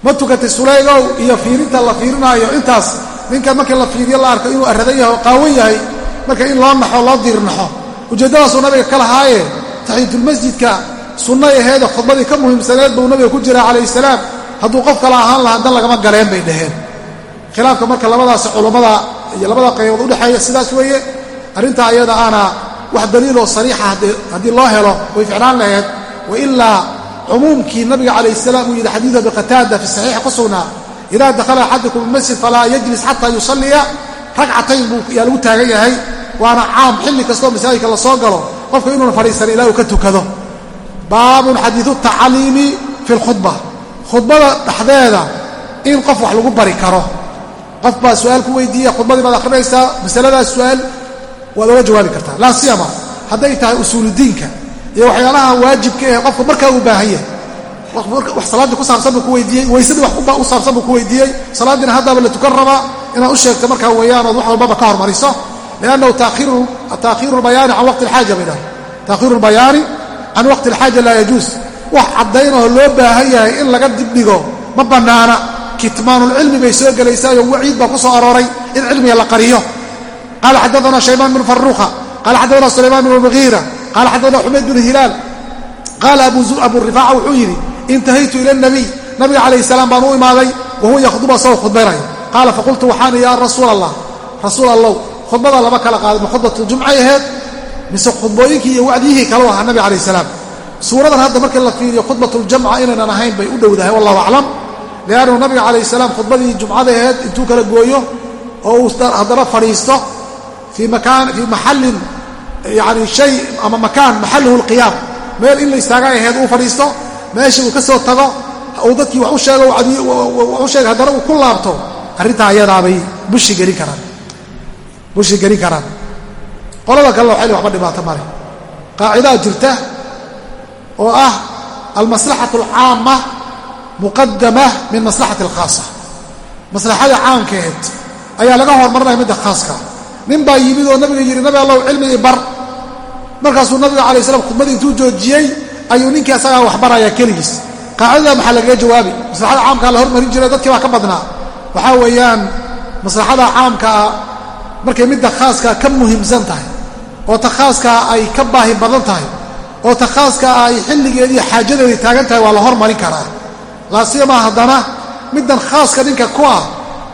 ma tukatay sulaygow iyo fiirinta la fiirinaayo intaas ninka markii la fiiriyo la arko inuu aradan yahay oo qaawan yahay marka in loo naxo loo diirnaxo ujeeddadaasuu nabiga ka lahaaye taxiitulmasjidka sunnay aheede khudbadii ka muhiimsaneed buu nabiga ku jiraa calayhi salaam. Hadduu qof kale ahaan lahaa dan lagama galeen bay dhaheen. Khilaafka marka labadaas culummada iyo labada qaybood udhexeeya sidaas weeye arrintaa ayada ana wax daliiloo sariixa haddii loo helo way ficnaan laheyd wailaa cumuumkii nabiga calayh salaam uu yidhi xadiidu abi qataada fi saxiixi ku sugnaa idaa dakhala axadukum almasjid falaa yajlis xataa yusalliya. Ragcatayn buu yaa lagu taagan yahay waana caam xilli kastoo masaajidka la soo galo qofka inuuna fadhiisan ilaa uu ka tukado. Baabun xadiidu tacliimi fi lkhudba khudbada dhexdeeda in qof wax lagu bari karo. Qof baa su'aal ku weydiiya khudbadii baad akhrinaysaa masaladaas su'aal waad oga jawaabi kartaa. Laa siyama hadday tahay usuuludiinka iyo waxyaalaha waajibka ee qofka markaa uu baahan yahay. Wax salaaddii ku saabsan buu ku weydiiyey weysadii wax u saabsan buu ku weydiiyey. Salaaddiina haddaaba la tukan rabaa inaad u sheegto markaa weeyaan walbaba ka liannahu taakhiiru lbayaani can waqti alxaaja bay dhahay taakhiiru lbayaani can waqti alxaaja laa yajuus wax caddaynoo loo baahan yahay in laga dibdhigo ma bannaana kitmaanulcilmi bay soo gelaysaayo waciid baa ku soo arooray in cilmiga la qariyo qaala xadaana shaybaan bn faruuqa qaala xadaana sulaymaan bn mugiira qaala xadaana xumayd bn hilaal qaala abu rifaaca wuxuu yidhi intahaytu ila nabiy nabiga calayh salaam baan u imaaday wahuwa yakhduba asagoo khudbaynaya qaala faqultu allow khudbada lama kala qaado ma khudbatljumcay aheyd mise khudbooyinkii iyo wacdiyihii kalau ahaa nabiga calayh salaam. Suuradan hadda markii la fiiriyo khudbatljamca inaynan ahayn bay u dhowdahay wallahu aclam. Liannahu nabiga calayh salaam khudbadii jumcada aheyd intuu kala gooyo oo uu haddana fadhiisto fii maxallin yani shay ama makaan maxalluhu lqiyaam meel in la istaaga aheyd uu fadhiisto meeshii uu ka soo tago uu dadkii wax u sheego wax u sheega haddana uu ku laabto arrintaa ayadaabay bushi gelin karaan bushi gelin karaan qolada kalena waxay waxba dhibaato male qaacidaa jirta oo ah almaslaxatu alcaama muqadama min maslaxati alkhaasa maslaxada caamkeed ayaa laga hormarinaya midda khaaska. Nin baa yimid oo nabiga yidhi nabi allow cilmigii bar. Markaasuu nabiga calay slam khudmadii intuu joojiyey ayuu ninkii asagaa wax baraya keligiis. Qaacidada maxaa lagaga jawaabi? Maslaxada caamkaa la hormarin jiray dadkii baa ka badnaa. Waxaa weeyaan maslaxada caamkaa markay midda khaaskaa ka muhiimsan tahay oo ta khaaskaa ay ka baahi badan tahay oo ta khaaskaa ay xilligeediiyo xaajadeedii taagan tahay waa la hormarin karaa. Laasiyamaa haddana middan khaaska ninka ku ah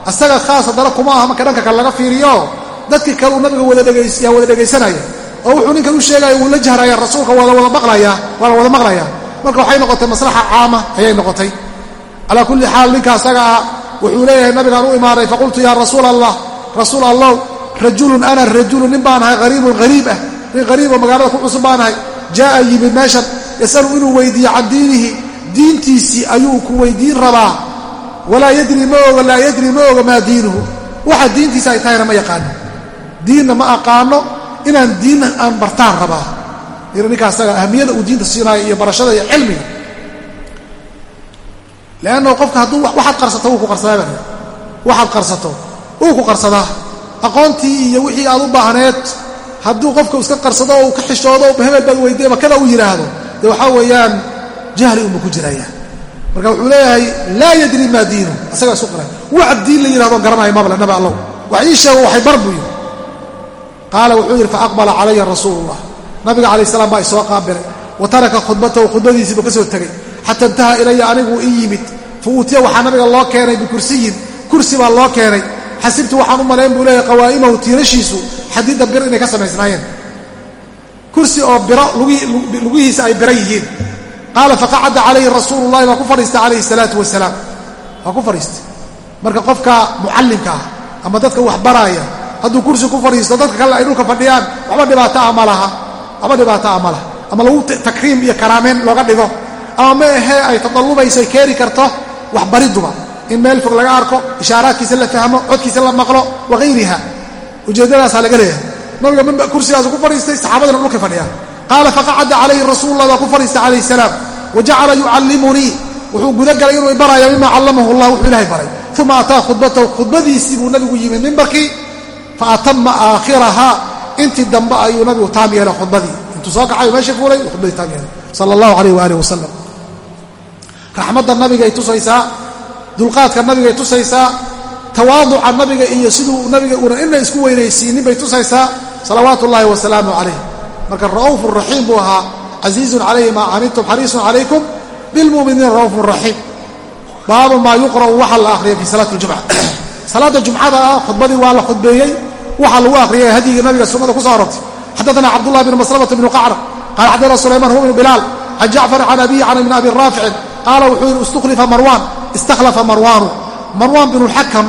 asaga khaas haddana kuma aha marka dhanka kale laga fiiriyo. Dadkii kale uu nabiga yaa wada dhegaysanaya oo wuxuu ninkan u sheegaya wuu la jahraya rasuulka waa la wada maqlaya. Marka waxay noqotay maslaxa caama ayay noqotay. Calaa kulli xaal ninka asaga ah wuxuu leeyahay nabigaan u imaaday faqultu yaa rasuul allah rasuul allah rajulun ana rajulun nin baan ahay hariibun hariib ah. Nin hariib oo magaalada ku cusub baan ahay. Jaa'a yimid meeshan yasalu inuu weydiiyo can diinihi. Diintiisii ayuu ku weydiin rabaa. Walaa yadri ma oga laa yadri ma oga maa diinuhu. Waxa diintiisa ay tahayna ma yaqaano. Diinna ma aqaano inaan diinna aan bartaan rabaa. Ninka asaga ahamiyada uu diinta siinaayo iyo barashada iyo cilmiga. Leannahu qofka hadduu waxaad qarsato wuu ku qarsadaa waxaad qarsato wuu ku qarsadaa aqoontii iyo wixii aad u baahneed hadduu qofka iska qarsado oo uu ka xishoodo hebel baad weydiiya makada uu yidhaahdo dee waxaa weeyaan jahli unbuu ku jiraya marka wuxuu leeyahay laa yadri maa diinu. Asagaa isu qiray wax diin la yidhahdo garanaayo mable nabi allow. Wax ii sheego waxay bar buu yidhi. Qaala wuxuu yidhi faaqbala calaya rasuulullah. Nabiga calayh salaam baa isoo qaabilay wa taraka khudbatahu khudbadiisiibuu ka soo tegey. Xata intaha ilaya aniguu ii yimid. Fa uutiya waxaa nabiga loo keenay bikursiyin kursi baa loo keenay xasibtu waxaan u malayn buu leeyahay qawaa'imahu tiirashiisu xadiida bir inay ka samaysnaayeen. Kursi oo biro lugihiisa ay biro yihiin. Qaala faqacada calayhi rasuulu llahi waa ku fadhiistay calayhi salaatu wasalaam. Waa ku fadhiistay. Marka qofka mucallimka ah ama dadka wax baraaya hadduu kursi ku fadhiisto dadka kale ay dhulka fadhiyaan waxba dhibaato ah ma laha. Waxba dhibaato ah ma laha. Ama lagu takriim iyo karaameyn looga dhigo. Ama ma ahee ay tadallubayso ay keeni karto waxbariduba in meel fog laga arko ishaaraadkiisa la fahmo codkiisa la maqlo wahayriha ujeeddadaasaa laga leeyahay. Nabiga kursigaasu ku fadhiistay saxaabadina dhulkay fadhiyaan qaala faqacada calayhi rasuulullah waa ku fadhiistay calayhi salaam. Wa yucallimunii wuxuu gudagalay inuu ibaraya mima callamahu llah wuxuu ilahay baray. Uma ataa khudbatahu khudbadiisii buu nabigu yimid mimbarkii fa atama aakhirahaa intii dambe ayuu nabigu taam yeelay khudbadii. Intuu soo kaxayo meesha fuulay khudbadii taam yeelay. Sala allahu calayh waaalih wasalam raxmadda nabigay tusaysaa dulqaadka nabigay tusaysaa tawaaduca nabiga iyo siduu nabiga una ina isku weynaysiinin bay tusaysaa salawaatu ullaahi wasalaamu calayh. Marka ra'uufu raxiim buu ahaa casiizun calayhi maa canidtum xariisun calaykum bilmu'miniina ra'uufun raxiim. Baabu maa yuqra'u waxa la akhriyay fii salaati ljumca. Salaadda jumcada ah khudbadii waa la khudbeeyey waxaa lagu akhriyay hadyigii nabiga sunnada ku soo arortay. Xadaana cabdullahi bn maslamata bnu qacra qaala xadana sulayman huwa bnu bilaal can jacfar can abiyi can ibni abi raaficin qaala wuxuu yidhi istukhlifa marwaan istakhlafa marwaanu marwaan binu lxakam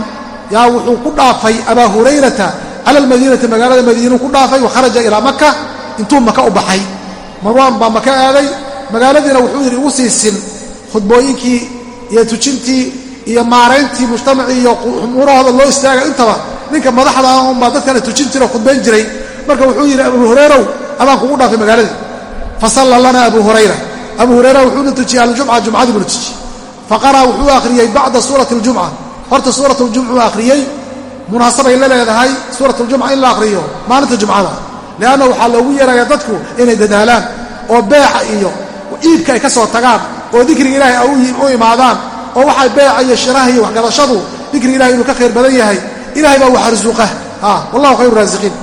yaa wuxuu ku dhaafay abaa hurayrata cala almadiinati magaalada madiinuu ku dhaafay wa kharaja ilaa maka intuu maka u baxay. Marwaan baa maka aaday. Magaaladiina wuxuu yidhi igu khudbooyinkii iyo tujintii iyo maarayntii mujtamacii iyo umuurahooda loo istaaga intaba. Ninka madaxda ah unbaa dadkana tujin jira khudbayn jiray. Marka wuxuu yidhi abu hurayrow adaan kugu dhaafay magaaladii. Fasalla lana abu hurayra. Abu hurayra wuxuuna tujiyey aljumca jumcadii buna tujiyey faqara'a wuxuu akhriyey bacda suurati aljumca. Horta suurat ljumcuu akhriyey munaasabay la leedahay suurat ljumca in la akhriyo maalinta jumcada. Leanna waxaa loogu yeerayaa dadku inay dadaalaan oo beeca iyo iibka ay ka soo tagaan oo dikriga ilaahay ay u imaadaan oo waxay beeca iyo shiraha iyo waxgadashadu dikriga ilahay inuu ka khayr badan yahay. Ilahay baa wax arsuuqa wallahu khayru raasiqiin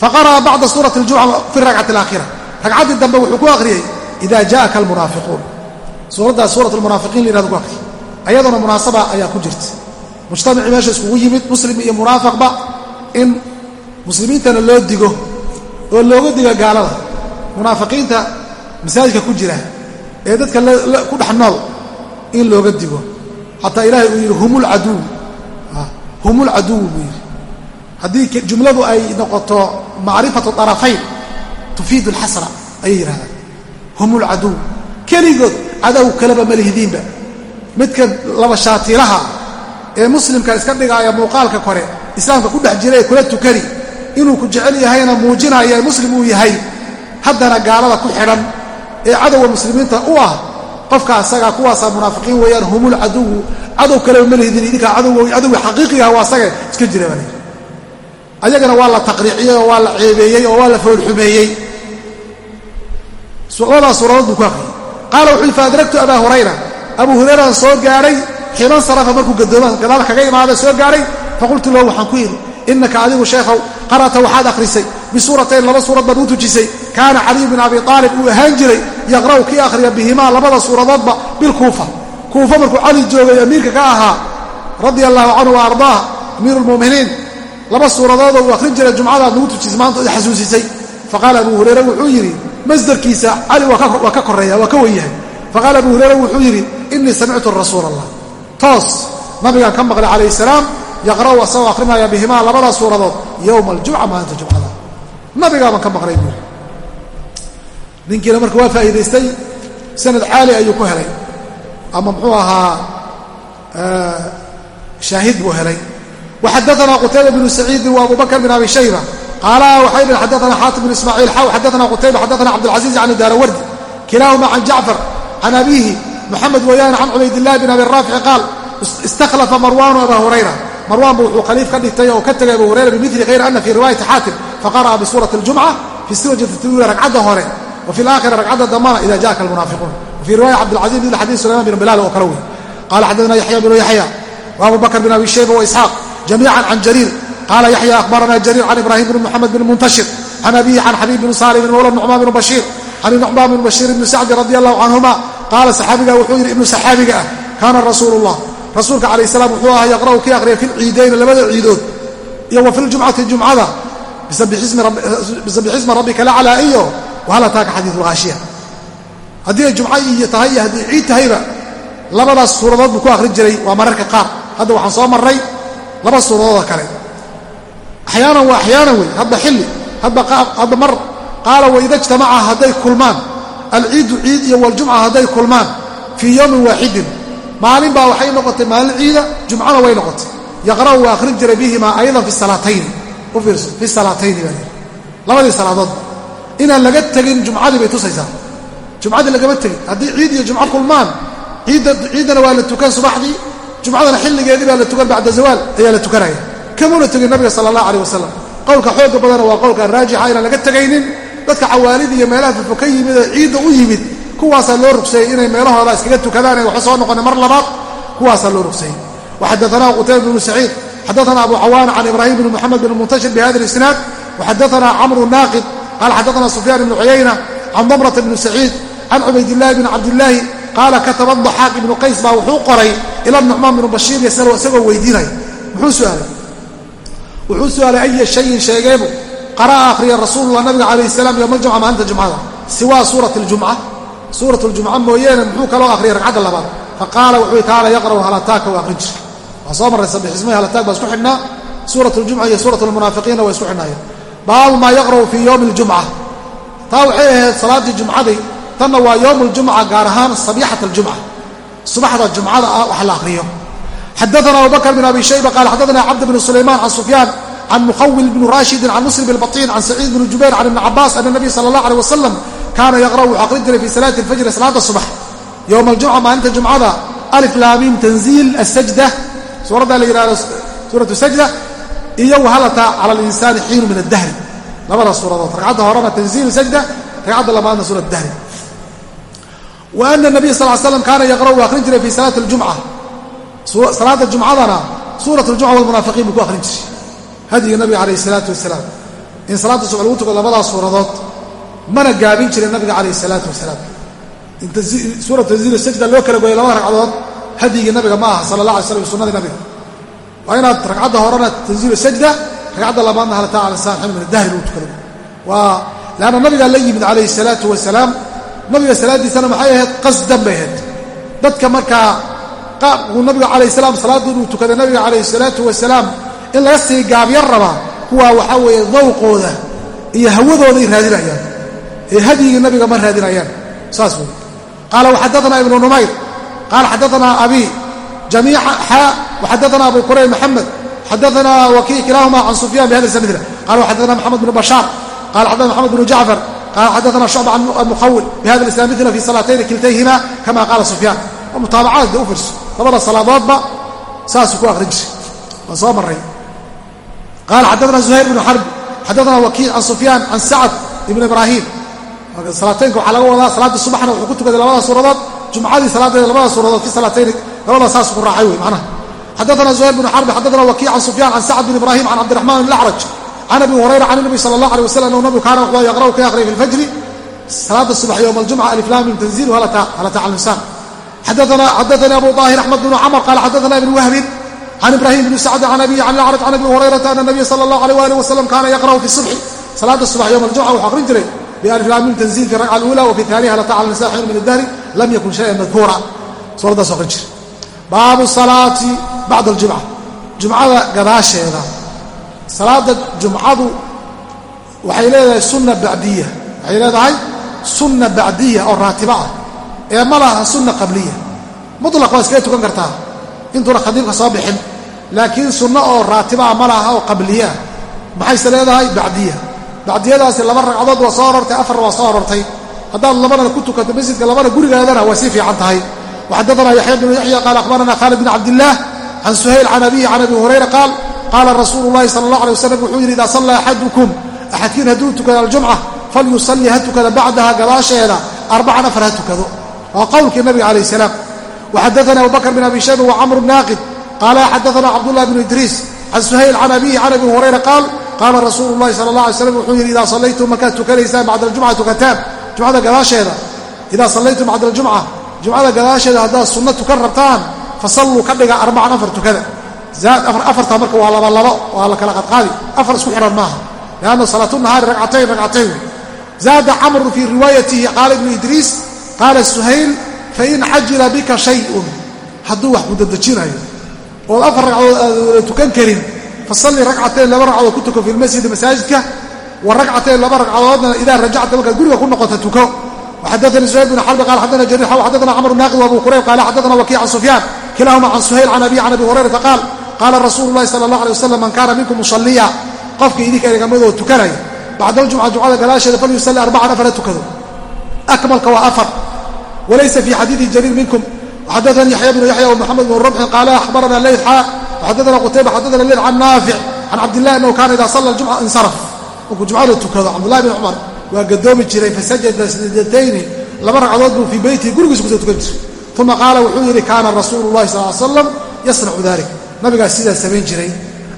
faqara'a bacda suurati اljumca fi rakcati alaakhira ragcaddii dambe wuxuu ku akhriyey ida jaءaka almunaafiquun. Suuraddaas suurat almunaafiqiin la yihahdo ku akhriy. Ayaduna munaasaba ayaa ku jirta. Mujtamacii meesha iskugu yimid muslim iyo munaafaqba in muslimiintana loo digo oo looga digo gaalada. Munaafiqiinta masaajidka ku jira ee dadka ku dhex nool in looga digo. Xataa ilaahay uu yidhi humulcaduw humulcaduw buu yidhi haddii jumladu ay noqoto macrifatu arafayn tufiidu alxasra ayay yidhahdaan hum ulcaduw keligood cadow kaleba malihdiinba midka laba shaatiilaha ee muslimka iska dhigaaya muuqaalka kore islaamka ku dhex jira ee kula tukani. Inuu ku jecel yahayna muujinaya muslim uu yahay. Haddana gaalada ku xidhan ee cadowga muslimiinta u ah qofka asaga kuwaasaa munaafiqiin weeyaan humulcaduwu cadow kaleba malihdiin idinkaa cadowga xaqiiqigaha waa asage iska jira baa ayagana waa la taqriiciyey oo waa la ceebeeyey oo waa la foolxumeeyey labadaa suuradood buu ku akhriyey qaala wuxuu fa adragtu abaa hurayra. Abuu hurayraan soo gaadhay ximan sarafa markuu gadoomaan gadaal kaga imaada soo gaadhay faqultu lahu waxaan ku yidhi innaka adigu sheekhow qara'ta waxaad akhrisay. Bisuuratayn laba suurad baad u tujisay. Kaana caliyu bin abi aalib uu ahaan jiray yaqra'u kii akhriya bihimaa labada suuradoodba bilkuufa kuufa. Markuu cali joogay amiirka ka ahaa radia allahu canhu wa ardaah amiiru lmu'miniin laba suuradoodoo uu akhrin jiray jumcadaad nagu tujisay maanta i xasuusisay faqaala abuu hurayra wuxuu yidhi masdarkiisa cali waa ka koreeya waa ka wen yahay faqaala abuu hurayra wuxuu yidhi innii samictu rasuula allah toos nabigaan ka maqlay calayhi salaam yaqra'u asagoo akhrinaya bihimaa labadaa suuradood yowma aljumca maalinta jumcada nabigaabaan ka maqlay buuri ninkiina marka waa faa'iidaystay sanad caali ayuu ku helay. Ama muxuu ahaa shaahid buu helay. Waxadaana qutayba bnu saciidin wa abu bakr bin abi shayba qaala waxay dhn xadaana xaatim bn ismaaciil xaw xadaana qutayba xadaana cabdilcaziiz can daarawardi kilaahuma can jacfar can abiihi moxamed weeyaane can cubaydillahi bin abi raafici qaal istakhlafa marwaanu aba hurayra marwaan bu wuxuu khaliif ka dhigtay oo ka tegay abu hurayra bimili hayr ana fii riwaayati xaatim faqara'a bisuurati اljumca fi sirajati ula ragcadda hore wa fi laakhira ragcadda dambana ida jaaka almunaafiquun wafii riwaaya cabdilcaziiz ila xadiis sulayman bin bilaal oo kale wey qala xadana yaxya bnu yaxya wa abu bakr bin abi shayba waisxaaq jamiican can jariir qaala yaxya akhbarana jariir can ibraahim bn muxamed bn muntashir can abihi can xabiib bn salim mawla nucmaan bn bashiir can nucmaan bn bashiir ibni sacdi radi allahu canhuma qaala saxaabiga wuxuu yidhi ibnu saxaabiga ah kaana rasuulu llah rasuulka calayh salaam wuxuu ahaa yaqra'u kii akhriya fi lciidayni labada ciidood iyo wa fi ljumcati jumcada bisabixisma rabbika laclaa iyo wahal ataaka xadiidu lhaashiya haddii ay jumco iyo tahay iyo haddii ciid tahayba labadaas suuradood buu ku akhrin jiray waa mararka qaar hadda waxaan soo marray laba suuradoodoo kale axyaanan waa axyaanan wey hadba xilli hadba mar qaala waida ijtamaca hadday kulmaan alciidu ciid iyo waljumca hadday kulmaan fii yowmin waaxidin maalin baa waxay noqotay maalin ciida jumcana way noqotay yaqra'u waa akhrin jiray bihimaa aydan fi salaatayni u fiirso fi salaatayni baa yidhi labadii salaadoodba inaan laga tegin jumcadii bay tusaysaa jumcadii lagama tegin haddii ciid iyo jumco kulmaan ciiddana waa la tukan subaxdii jumcadana xilligeedii baa la tukan bacda zawaal kamuna tegin nabiga sala allah aleh wasalam qowlka xooga badana waa qowlka raajixa inaan laga tegaynin dadka cawaalida iyo meelaha fufo ka yimid ee ciidda u yimid kuwaasaa loo rugseeyey inay meelahooda iskaga tukadaan waxba soo noqona mar labaad kuwaasaa loo rugseeyey waxadaana qutayba bnu saciid xadaana abu cawaana can ibraahim bn muxamed bn muntashir bihada isnaad waxadaana camru naaqid qaala xadaana sufyaan ibnu cuyayna can damrata bni saciid can cubaydillahi bni cabdillaahi qaala kataba daxaaq ibnu qays baa wuxuu qoray ila nucmaan bnu bashiir yasalo isagoo weydiinaya muxuu su'aalay wuxuu su'aalay aya shayin sheegeebu qara'a akhriya rasuulullah nabiga calayh salaam yowma aljumca maalinta jumcada. Siwaa suurat ljumca suurat ljumca mooyeene muxuu kaloo akhriyay ragcadda labaad. Faqaala wuxuu kaana yaqra'u halataaka waa akhrin jira waa soo marray sabixismay halataag baa isku xidhnaa. Suurat ljumca iyo suurat lmunaafiqiinna waa isku xidhnaayeen baabu maa yaqra'u fii yowmi ljumca taa waxay ahayd salaaddii jumcadii tanna waa yowm ljumca gaar ahaan sabixat aljumca subaxda jumcada ah wax la akhriyo xadaana abubakr bn abi shayba qaal xadaana cabd bn sulaymaan can sufyaan can mukhawil bni raashidin can muslim ilbatiin can saciid bni jubayr can ibni cabaas ana nabiy sala allah aleh wasalam kaana yaqra'u wuxuu aqrin jiray fii salaati alfajri salaada subax yowma aljumca maalinta jumcada alif laamiim tanziil asajda suuraddaa la yihahdo suuratu sajda iyo wahalata cala alinsaani xiinu min addahri labada suuradood ragcadda horena tanziilu sajda ragcadda lamaadna suurat dahri wa ana nabiy sal l slam kaana yaqra'u uu aqrin jiray fii salaati aljumca salaada jumcadana suurat ljumca walmunaafiqiin buu ku akhrin jiray hadiga nabiga calayh isalaatu wasalaam. In salaada subax lagu tuko labadaas suuradood mana gaabin jirin nabiga calayh isalaatu wasalaam. Inta suurat tanziil sajda loo kala gooyay labada ragcadood hadyigii nabiga ma aha sala allah alay slam sunnadii nabiga. Waa inaad ragcadda horena tanziilu sajda ragcadda labaadna halataa cala insaan xil min adahri lagu tukado waa leanna nabigaa la yimid calayhi salaatu wasalaam. Nabiga salaaddiisana maxay ahayd? Qasdan bay ahayd. Dadka markaa qaabkuu nabiga calayh salaam salaaddii inuu tukaday nabiga calayhi salaatu wasalaam in laga sii gaabyan rabaa kuwaa waxaa weeye dawqooda iyo hawadooday raadinayaan ee hadyigii nabiga ma raadinayaan. Saas wey qaala waxadaana ibnu numayr. Qaala xadaana abi jamiica xaa waxadaana abu kurayb maxamed. Xadaana wakii kilaahuma can sufyan bihada sanadila qala waxadaana maxamed bnu bashaar. Qala xadaana maxamed bnu jacfar. Qala xadaana shucba can mukhawil bihada islam midla fi salaatayni kiltayhima kama qaala sufyaan. Mutaabacaad de u firso labada salaadoodba saasuu ku akhrin jiray. Waan soo marray. Qaala xadaana zuhayr bnu xarb xadaana wakiic can sufyaan can sacad ibn ibraahim. Salaataynka waxaa laga wadaa salaadii subaxna wuxuu ku tukaday labada suuradood jumcadii salaadeeda labada suuradood fi salaatayni labada saas ku raacay wey macnaha. Xadaana zuhayr bnu xarb xadaana wakiic can sufyaan can sacad bn ibraahim can cabdiraxmaan bn acraj can abi hurayra can nabi sala allah alay wasalam annahu nabigu kaana wuxuu yaqra'u ka yaqray fi lfajri salaada subax yowma aljumca aliflaamim tanziilu halata cala linsaan xadaana abu طaahir axmed bn camr qala xadaana ibn wahbin can ibrahim bni sacd can abiyi can acraj can abi hurayrata ana nabiya sala allah alيh alih wasalam kaana yaqra'u fi subxi salaada subax yowma aljumca wuxuu aqrin jiray bialiflaamim tanziil fi rakca alula wa fi aaniha halata cala nisa xiin min adahri lam yakun shayan madkuura suuraddaas aqrin jira baabu salaati bacda aljumca jumcada gadaasheeda salaada jumcadu waxay leedahay sunna bacdiya waxay leedahay sunna bacdiya oo raatiba ah ee ma laha sunna qabliya. Mutlaq waa iskaga tukan kartaa. Intuuna khadiibka soo bixin laakiin sunno oo raatibaa ma laha oo qabliyaa maxayse leedahay? Bacdiya. Bacdiyadaasi laba ragcadood waa soo arortay afarna waa soo arortay. Haddaad labana ku tukato masjidka labana gurigaadana way sii fiican tahay. Waxadaana yaxya bnu yaxya qaala akhbarana khaalid bn cabdillaah can suhayl can abihi can abi hurayra qaal qaala rasuulu llahi sala allah alay wasalam wuxuu yidhi idaa sallaa axadukum axadkiin hadduu tukado aljumca falyusalli ha tukada bacdaha gadaasheeda arbacan afar ha tukado waa qowlkii nabiga calayh salaam. Waxadaana abubakr bn abi shayba wacamru naaqid qaala xadaana cabdullahi bnu idriis can suhayl can abihi can abi hurayra qaal qaala rasuulu llahi sala allah alay slam wuxuu yidhi idaa sallaytum markaad tukanaysaan bacda aljumca tukataan jumcada gadaasheeda. Idaa sallaytum bacda aljumca jumcada gadaasheeda haddaad sunno tukan rabtaan fasalluu ka dhiga arbacan afar tukada. Afartaa marka waa laba labo waa la kala qadqaadi. Afar isku xidhan maaha. Lianna salaatu nahaari ragcatayn ragcatayn zaada camru fii riwaayatihi qaala ibnu idriis qaala suhayl fain cajila bika shayun hadduu wax kudadejinayo ood afar ragcadood aad wada tukan karin fasalli ragcatayn laba ragcadood ku tuko fi lmasjidi masaajidka wa ragcatayn laba ragcadoodna idaa rajacta markaad guriga ku noqota tuko. waxadaanii suhayl bn xarbi qala xadana jariix xadana camr naaqid wabu qurayb qaala xadana wakiic can sufyaan kilahuma can suhayl can abi can abi hurayrata qaal qaala rasuulu lahi sala allah alay wasalam man kaana minkum musaliya qofka idinka egamadoo tukanaya bacda aljumca jumcada gadaasheeda falyusalli arbacan afara tukado akmalka waa walaysa fii xadiidi jariir minkum xadanii yaxya bnu yaxya wmaxamed bnu rabxin qaala axbarana leyt xaa xadana qutayba xadana leyt can naafic can cabdillahi annahu kaana ida salla jumca insaraf markuu jumcada tukado cabdullahi bin cumar waa gadoomi jiray fasajada sajdatayni laba ragcadood buu fii beytihi gurigiisa ku soo tukan jiray uma qaala wuxuu yidhi kaana rasuulu llahi sal l slam yasnacu dalik nabigaas sidaa samayn jiray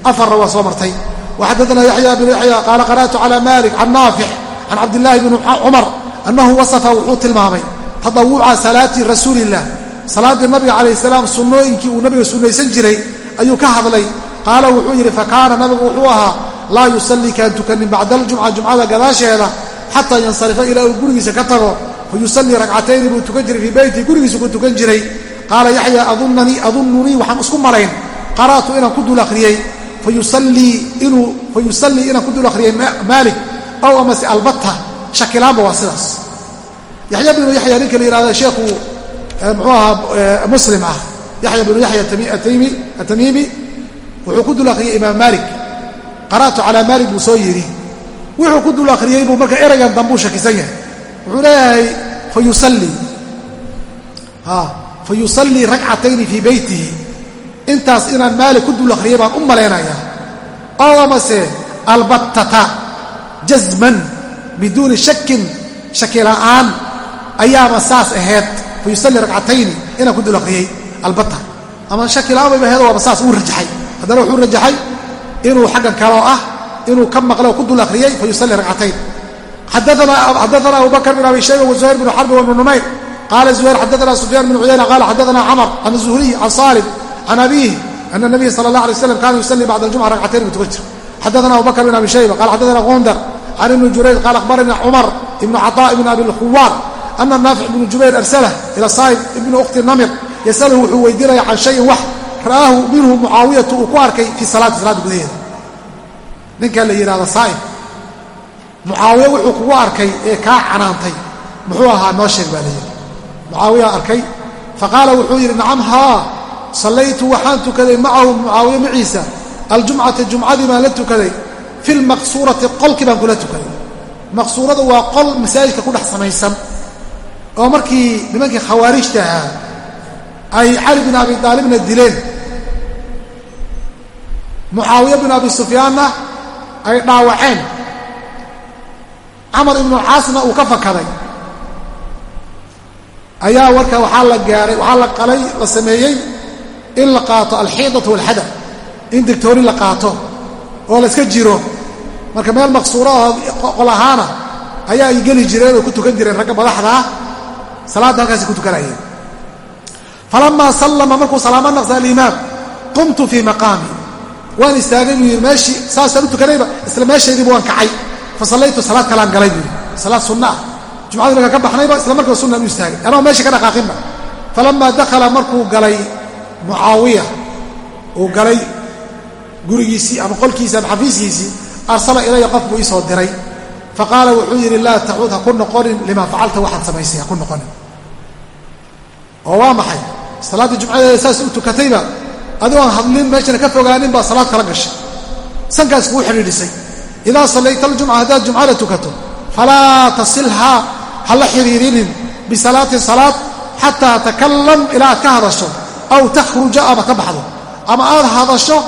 afarna waa soo martay waxadana yaxya bnu yaxya qaala qara'tu cala malik can naafic can cabdillaahi bni cumar annahu wasafa wuxuu tilmaamay tadawuca salaati rasuuliillah salaaddii nabiga calayh salaam sunnooyinkii uu nabiga sunnaysan jiray ayuu ka hadlay qaala wuxuu yidhi fakaana nabigu wuxuu ahaa laa yusallii kaan tukanin bacda aljumca jumcada gadaasheeda xataa yansarifa ilaa uu gurigiisa ka tago fayusallii ragcatayni buu tukan jiray fii beyti gurigiisa ku tukan jiray qaala yaxya adunnunii waxaan isku malayn qara'tu inaan ku dul akhriyey fayusallii inaan ku dul maalik ow amase albatta shakilaanba waa sidaas. Yaxya binu yaxya ninka la yihahda sheekhu muxuu ahaa muslim ah yaxya binu yaxya atamiimi wuxuu ku dul akhriyey imaam maalik. Qara'tu calaa maalik buu soo yidhi. Wuxuu ku dul akhriyey buu marka eraygan dambuu shakisan yahay. Wuxuu leeyahay fayusallii fayusallii ragcatayni fii beytihi intaas inaan maalik ku dul akhriyay baan u malaynayaa oo amase albattata jazman biduuni shakin shaki la'aan ayaaba saas ahayd fayusallii ragcatayni inaan ku dul akhriyey albatta ama shaki la'aan bayba aheed waaba saas uu rajaxay. Haddana wuxuu rajaxay inuu xaggan kaloo ah inuu ka maqlay oo ku dul akhriyey fayusallii ragcatayn xadaana abu bakr bn abi shayba wazuhayr bn xarbi wabnu numayr. Qaala zuhayr xadaana sufyaan bn cuyayna qaala xadaana camr can zuhriy can saalim can abiihi ana nabiya sala allah alay waslam kaana yusalli bacda aljumca ragcatayn buu tukan jira xadaana abu bakr bn abi shayba qala xadaana gundar can ibni jurayd qaala akhbarani cumar ibnu caطaa ibn abi lkhuwaar ana naafic ibnu jubayr arsalah ila saa'ib ibni ukhti namir yasaluhu wuxuu weydiinaya can shayin wax ra'aahu minhu mucaawiyatu uu ku arkay fii salaati salaada gudaheeda ninka la yidhahdo saa'ib mucaawiya wuxuu kugu arkay ee kaa canaantay muxuu ahaa noo sheeg baa layidhi mucaawiyaa arkay faqaala wuxuu yidhi nacam haa sallaytu waxaan tukaday macahu mucaawiya maciisa aljumcata baan la tukaday fi lmaqsuurati qolkii baan kula tukaday maqsuurada waa qol masaajidka ku dhex samaysan oo markii nimankii khawaarijta ahaa ay cali bin abi aalibna dileen mucaawiya bin abi sufyaanna ay dhaawaceen camar ibnu caasna uu ka fakaday ayaa warka waxaa la gaaray waxaa la qalay la sameeyey in la qaato alxiidatu walxadar in digtooni la qaato oo la iska jiro marka meel maqsuuro oo qol ahaana ayaa ay geli jireen oo ku tukan jireen ragga madaxdaa salaadda halkaasay ku tukanayeen. Falamaa sallama markuu salaamo naqsa alimaam qumtu fii maqaami. Waan istaagay buu yidhi meeshii saasaan u tukanayba isla meeshaydiiba waan kacay. Fasallaytu salaad kalaan galay buu yidhi. Salaad sunna ah. Jumcadii markaan ka baxnayba isla markiiba sunnaan u istaagay. Anoo meesha ka dhaqaaqinba falamaa dakhala markuu galay mucaawiya uu galay gurigiisii ama qolkiisii ama xafiiskiisii arsala ilaya qof buu iisoo diray. Faqaala wuxuu yidhi laa tacuud ha ku noqonin limaa facalta waxaad samaysay ha ku noqonin. Oo waa maxay? Salaaddii jumcadeeda saas u tukatayba adigoo aan hadlin meeshana ka fogaanin baa salaad kala gashay. Sankaas kuu xidhiidhisay. Idaa sallayta aljumca haddaad jumcada tukato falaa tasilhaa ha la xidhiirinin bisalaatin salaad xataa takallam ilaa aad ka hadasho aw takhruja ama ka baxdo. Ama aad hadasho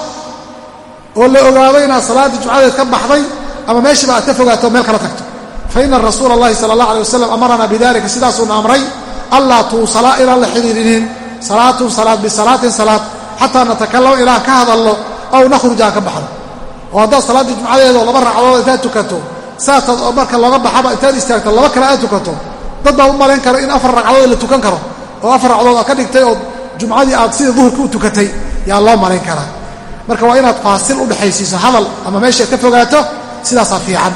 oo la ogaado inaad salaaddii jumcadeed ka baxday ama meeshiiba aad ka fogaato o meel kala tagto. Fa ina rasuula allahi sala allah alay wasalam amaranaa bidalika sidaasuuna amray allaa tuusalaa inaan la xidhiirinin salaatun salaad bisalaatin salaad xataa natakallama ilaa ka hadallo aw nakhruja aan ka baxdo. Oo haddaad salaaddii jumcadeedaoo laba ragcadood intaad tukato saataad oo marka looga baxaba intaad istaagto laba kale aad tukato dad baa u malayn kara in afar ragcadood la tukan karo oo afar ragcadood aad ka dhigtay oo jumcadii aad sidii duhurka u tukatay yaa loo malayn karaa marka waa inaad faasil udhexaysiiso hadal ama meeshaad ka fogaato sidaasaa fiican.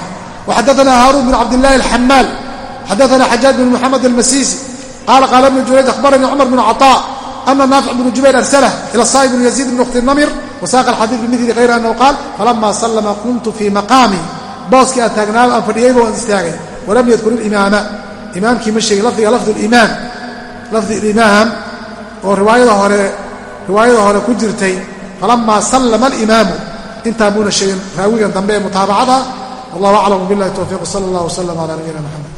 Waxadaana haaruun bin cabdillahi alxamaal xadaana xajaaj bin muxamed almasiisi qaala qaala ibnu jurayj akhbaranii cumar bn caطaa ana naafic bnu jubayr arsalah ila saa'ib bn yaziid bn ukhti namir wasaaqa alxadiid bimili hayra annahu qaal falama sallama qumtu fii maqaami booskii aan taagnaaba aan fadhiyayba waan istaagay walam yadkur ilimaama imaamkii ma sheegin lafdiga lafdu limaam lafdi limaam oo riwaayada hore riwaayada hore ku jirtay falamaa sallama alimaamu intaa muuna sheegin raawigan dambe ee mutaabacada wallahu aclam billahi towfiiq sala allah wasalam cala nabiyina maxamed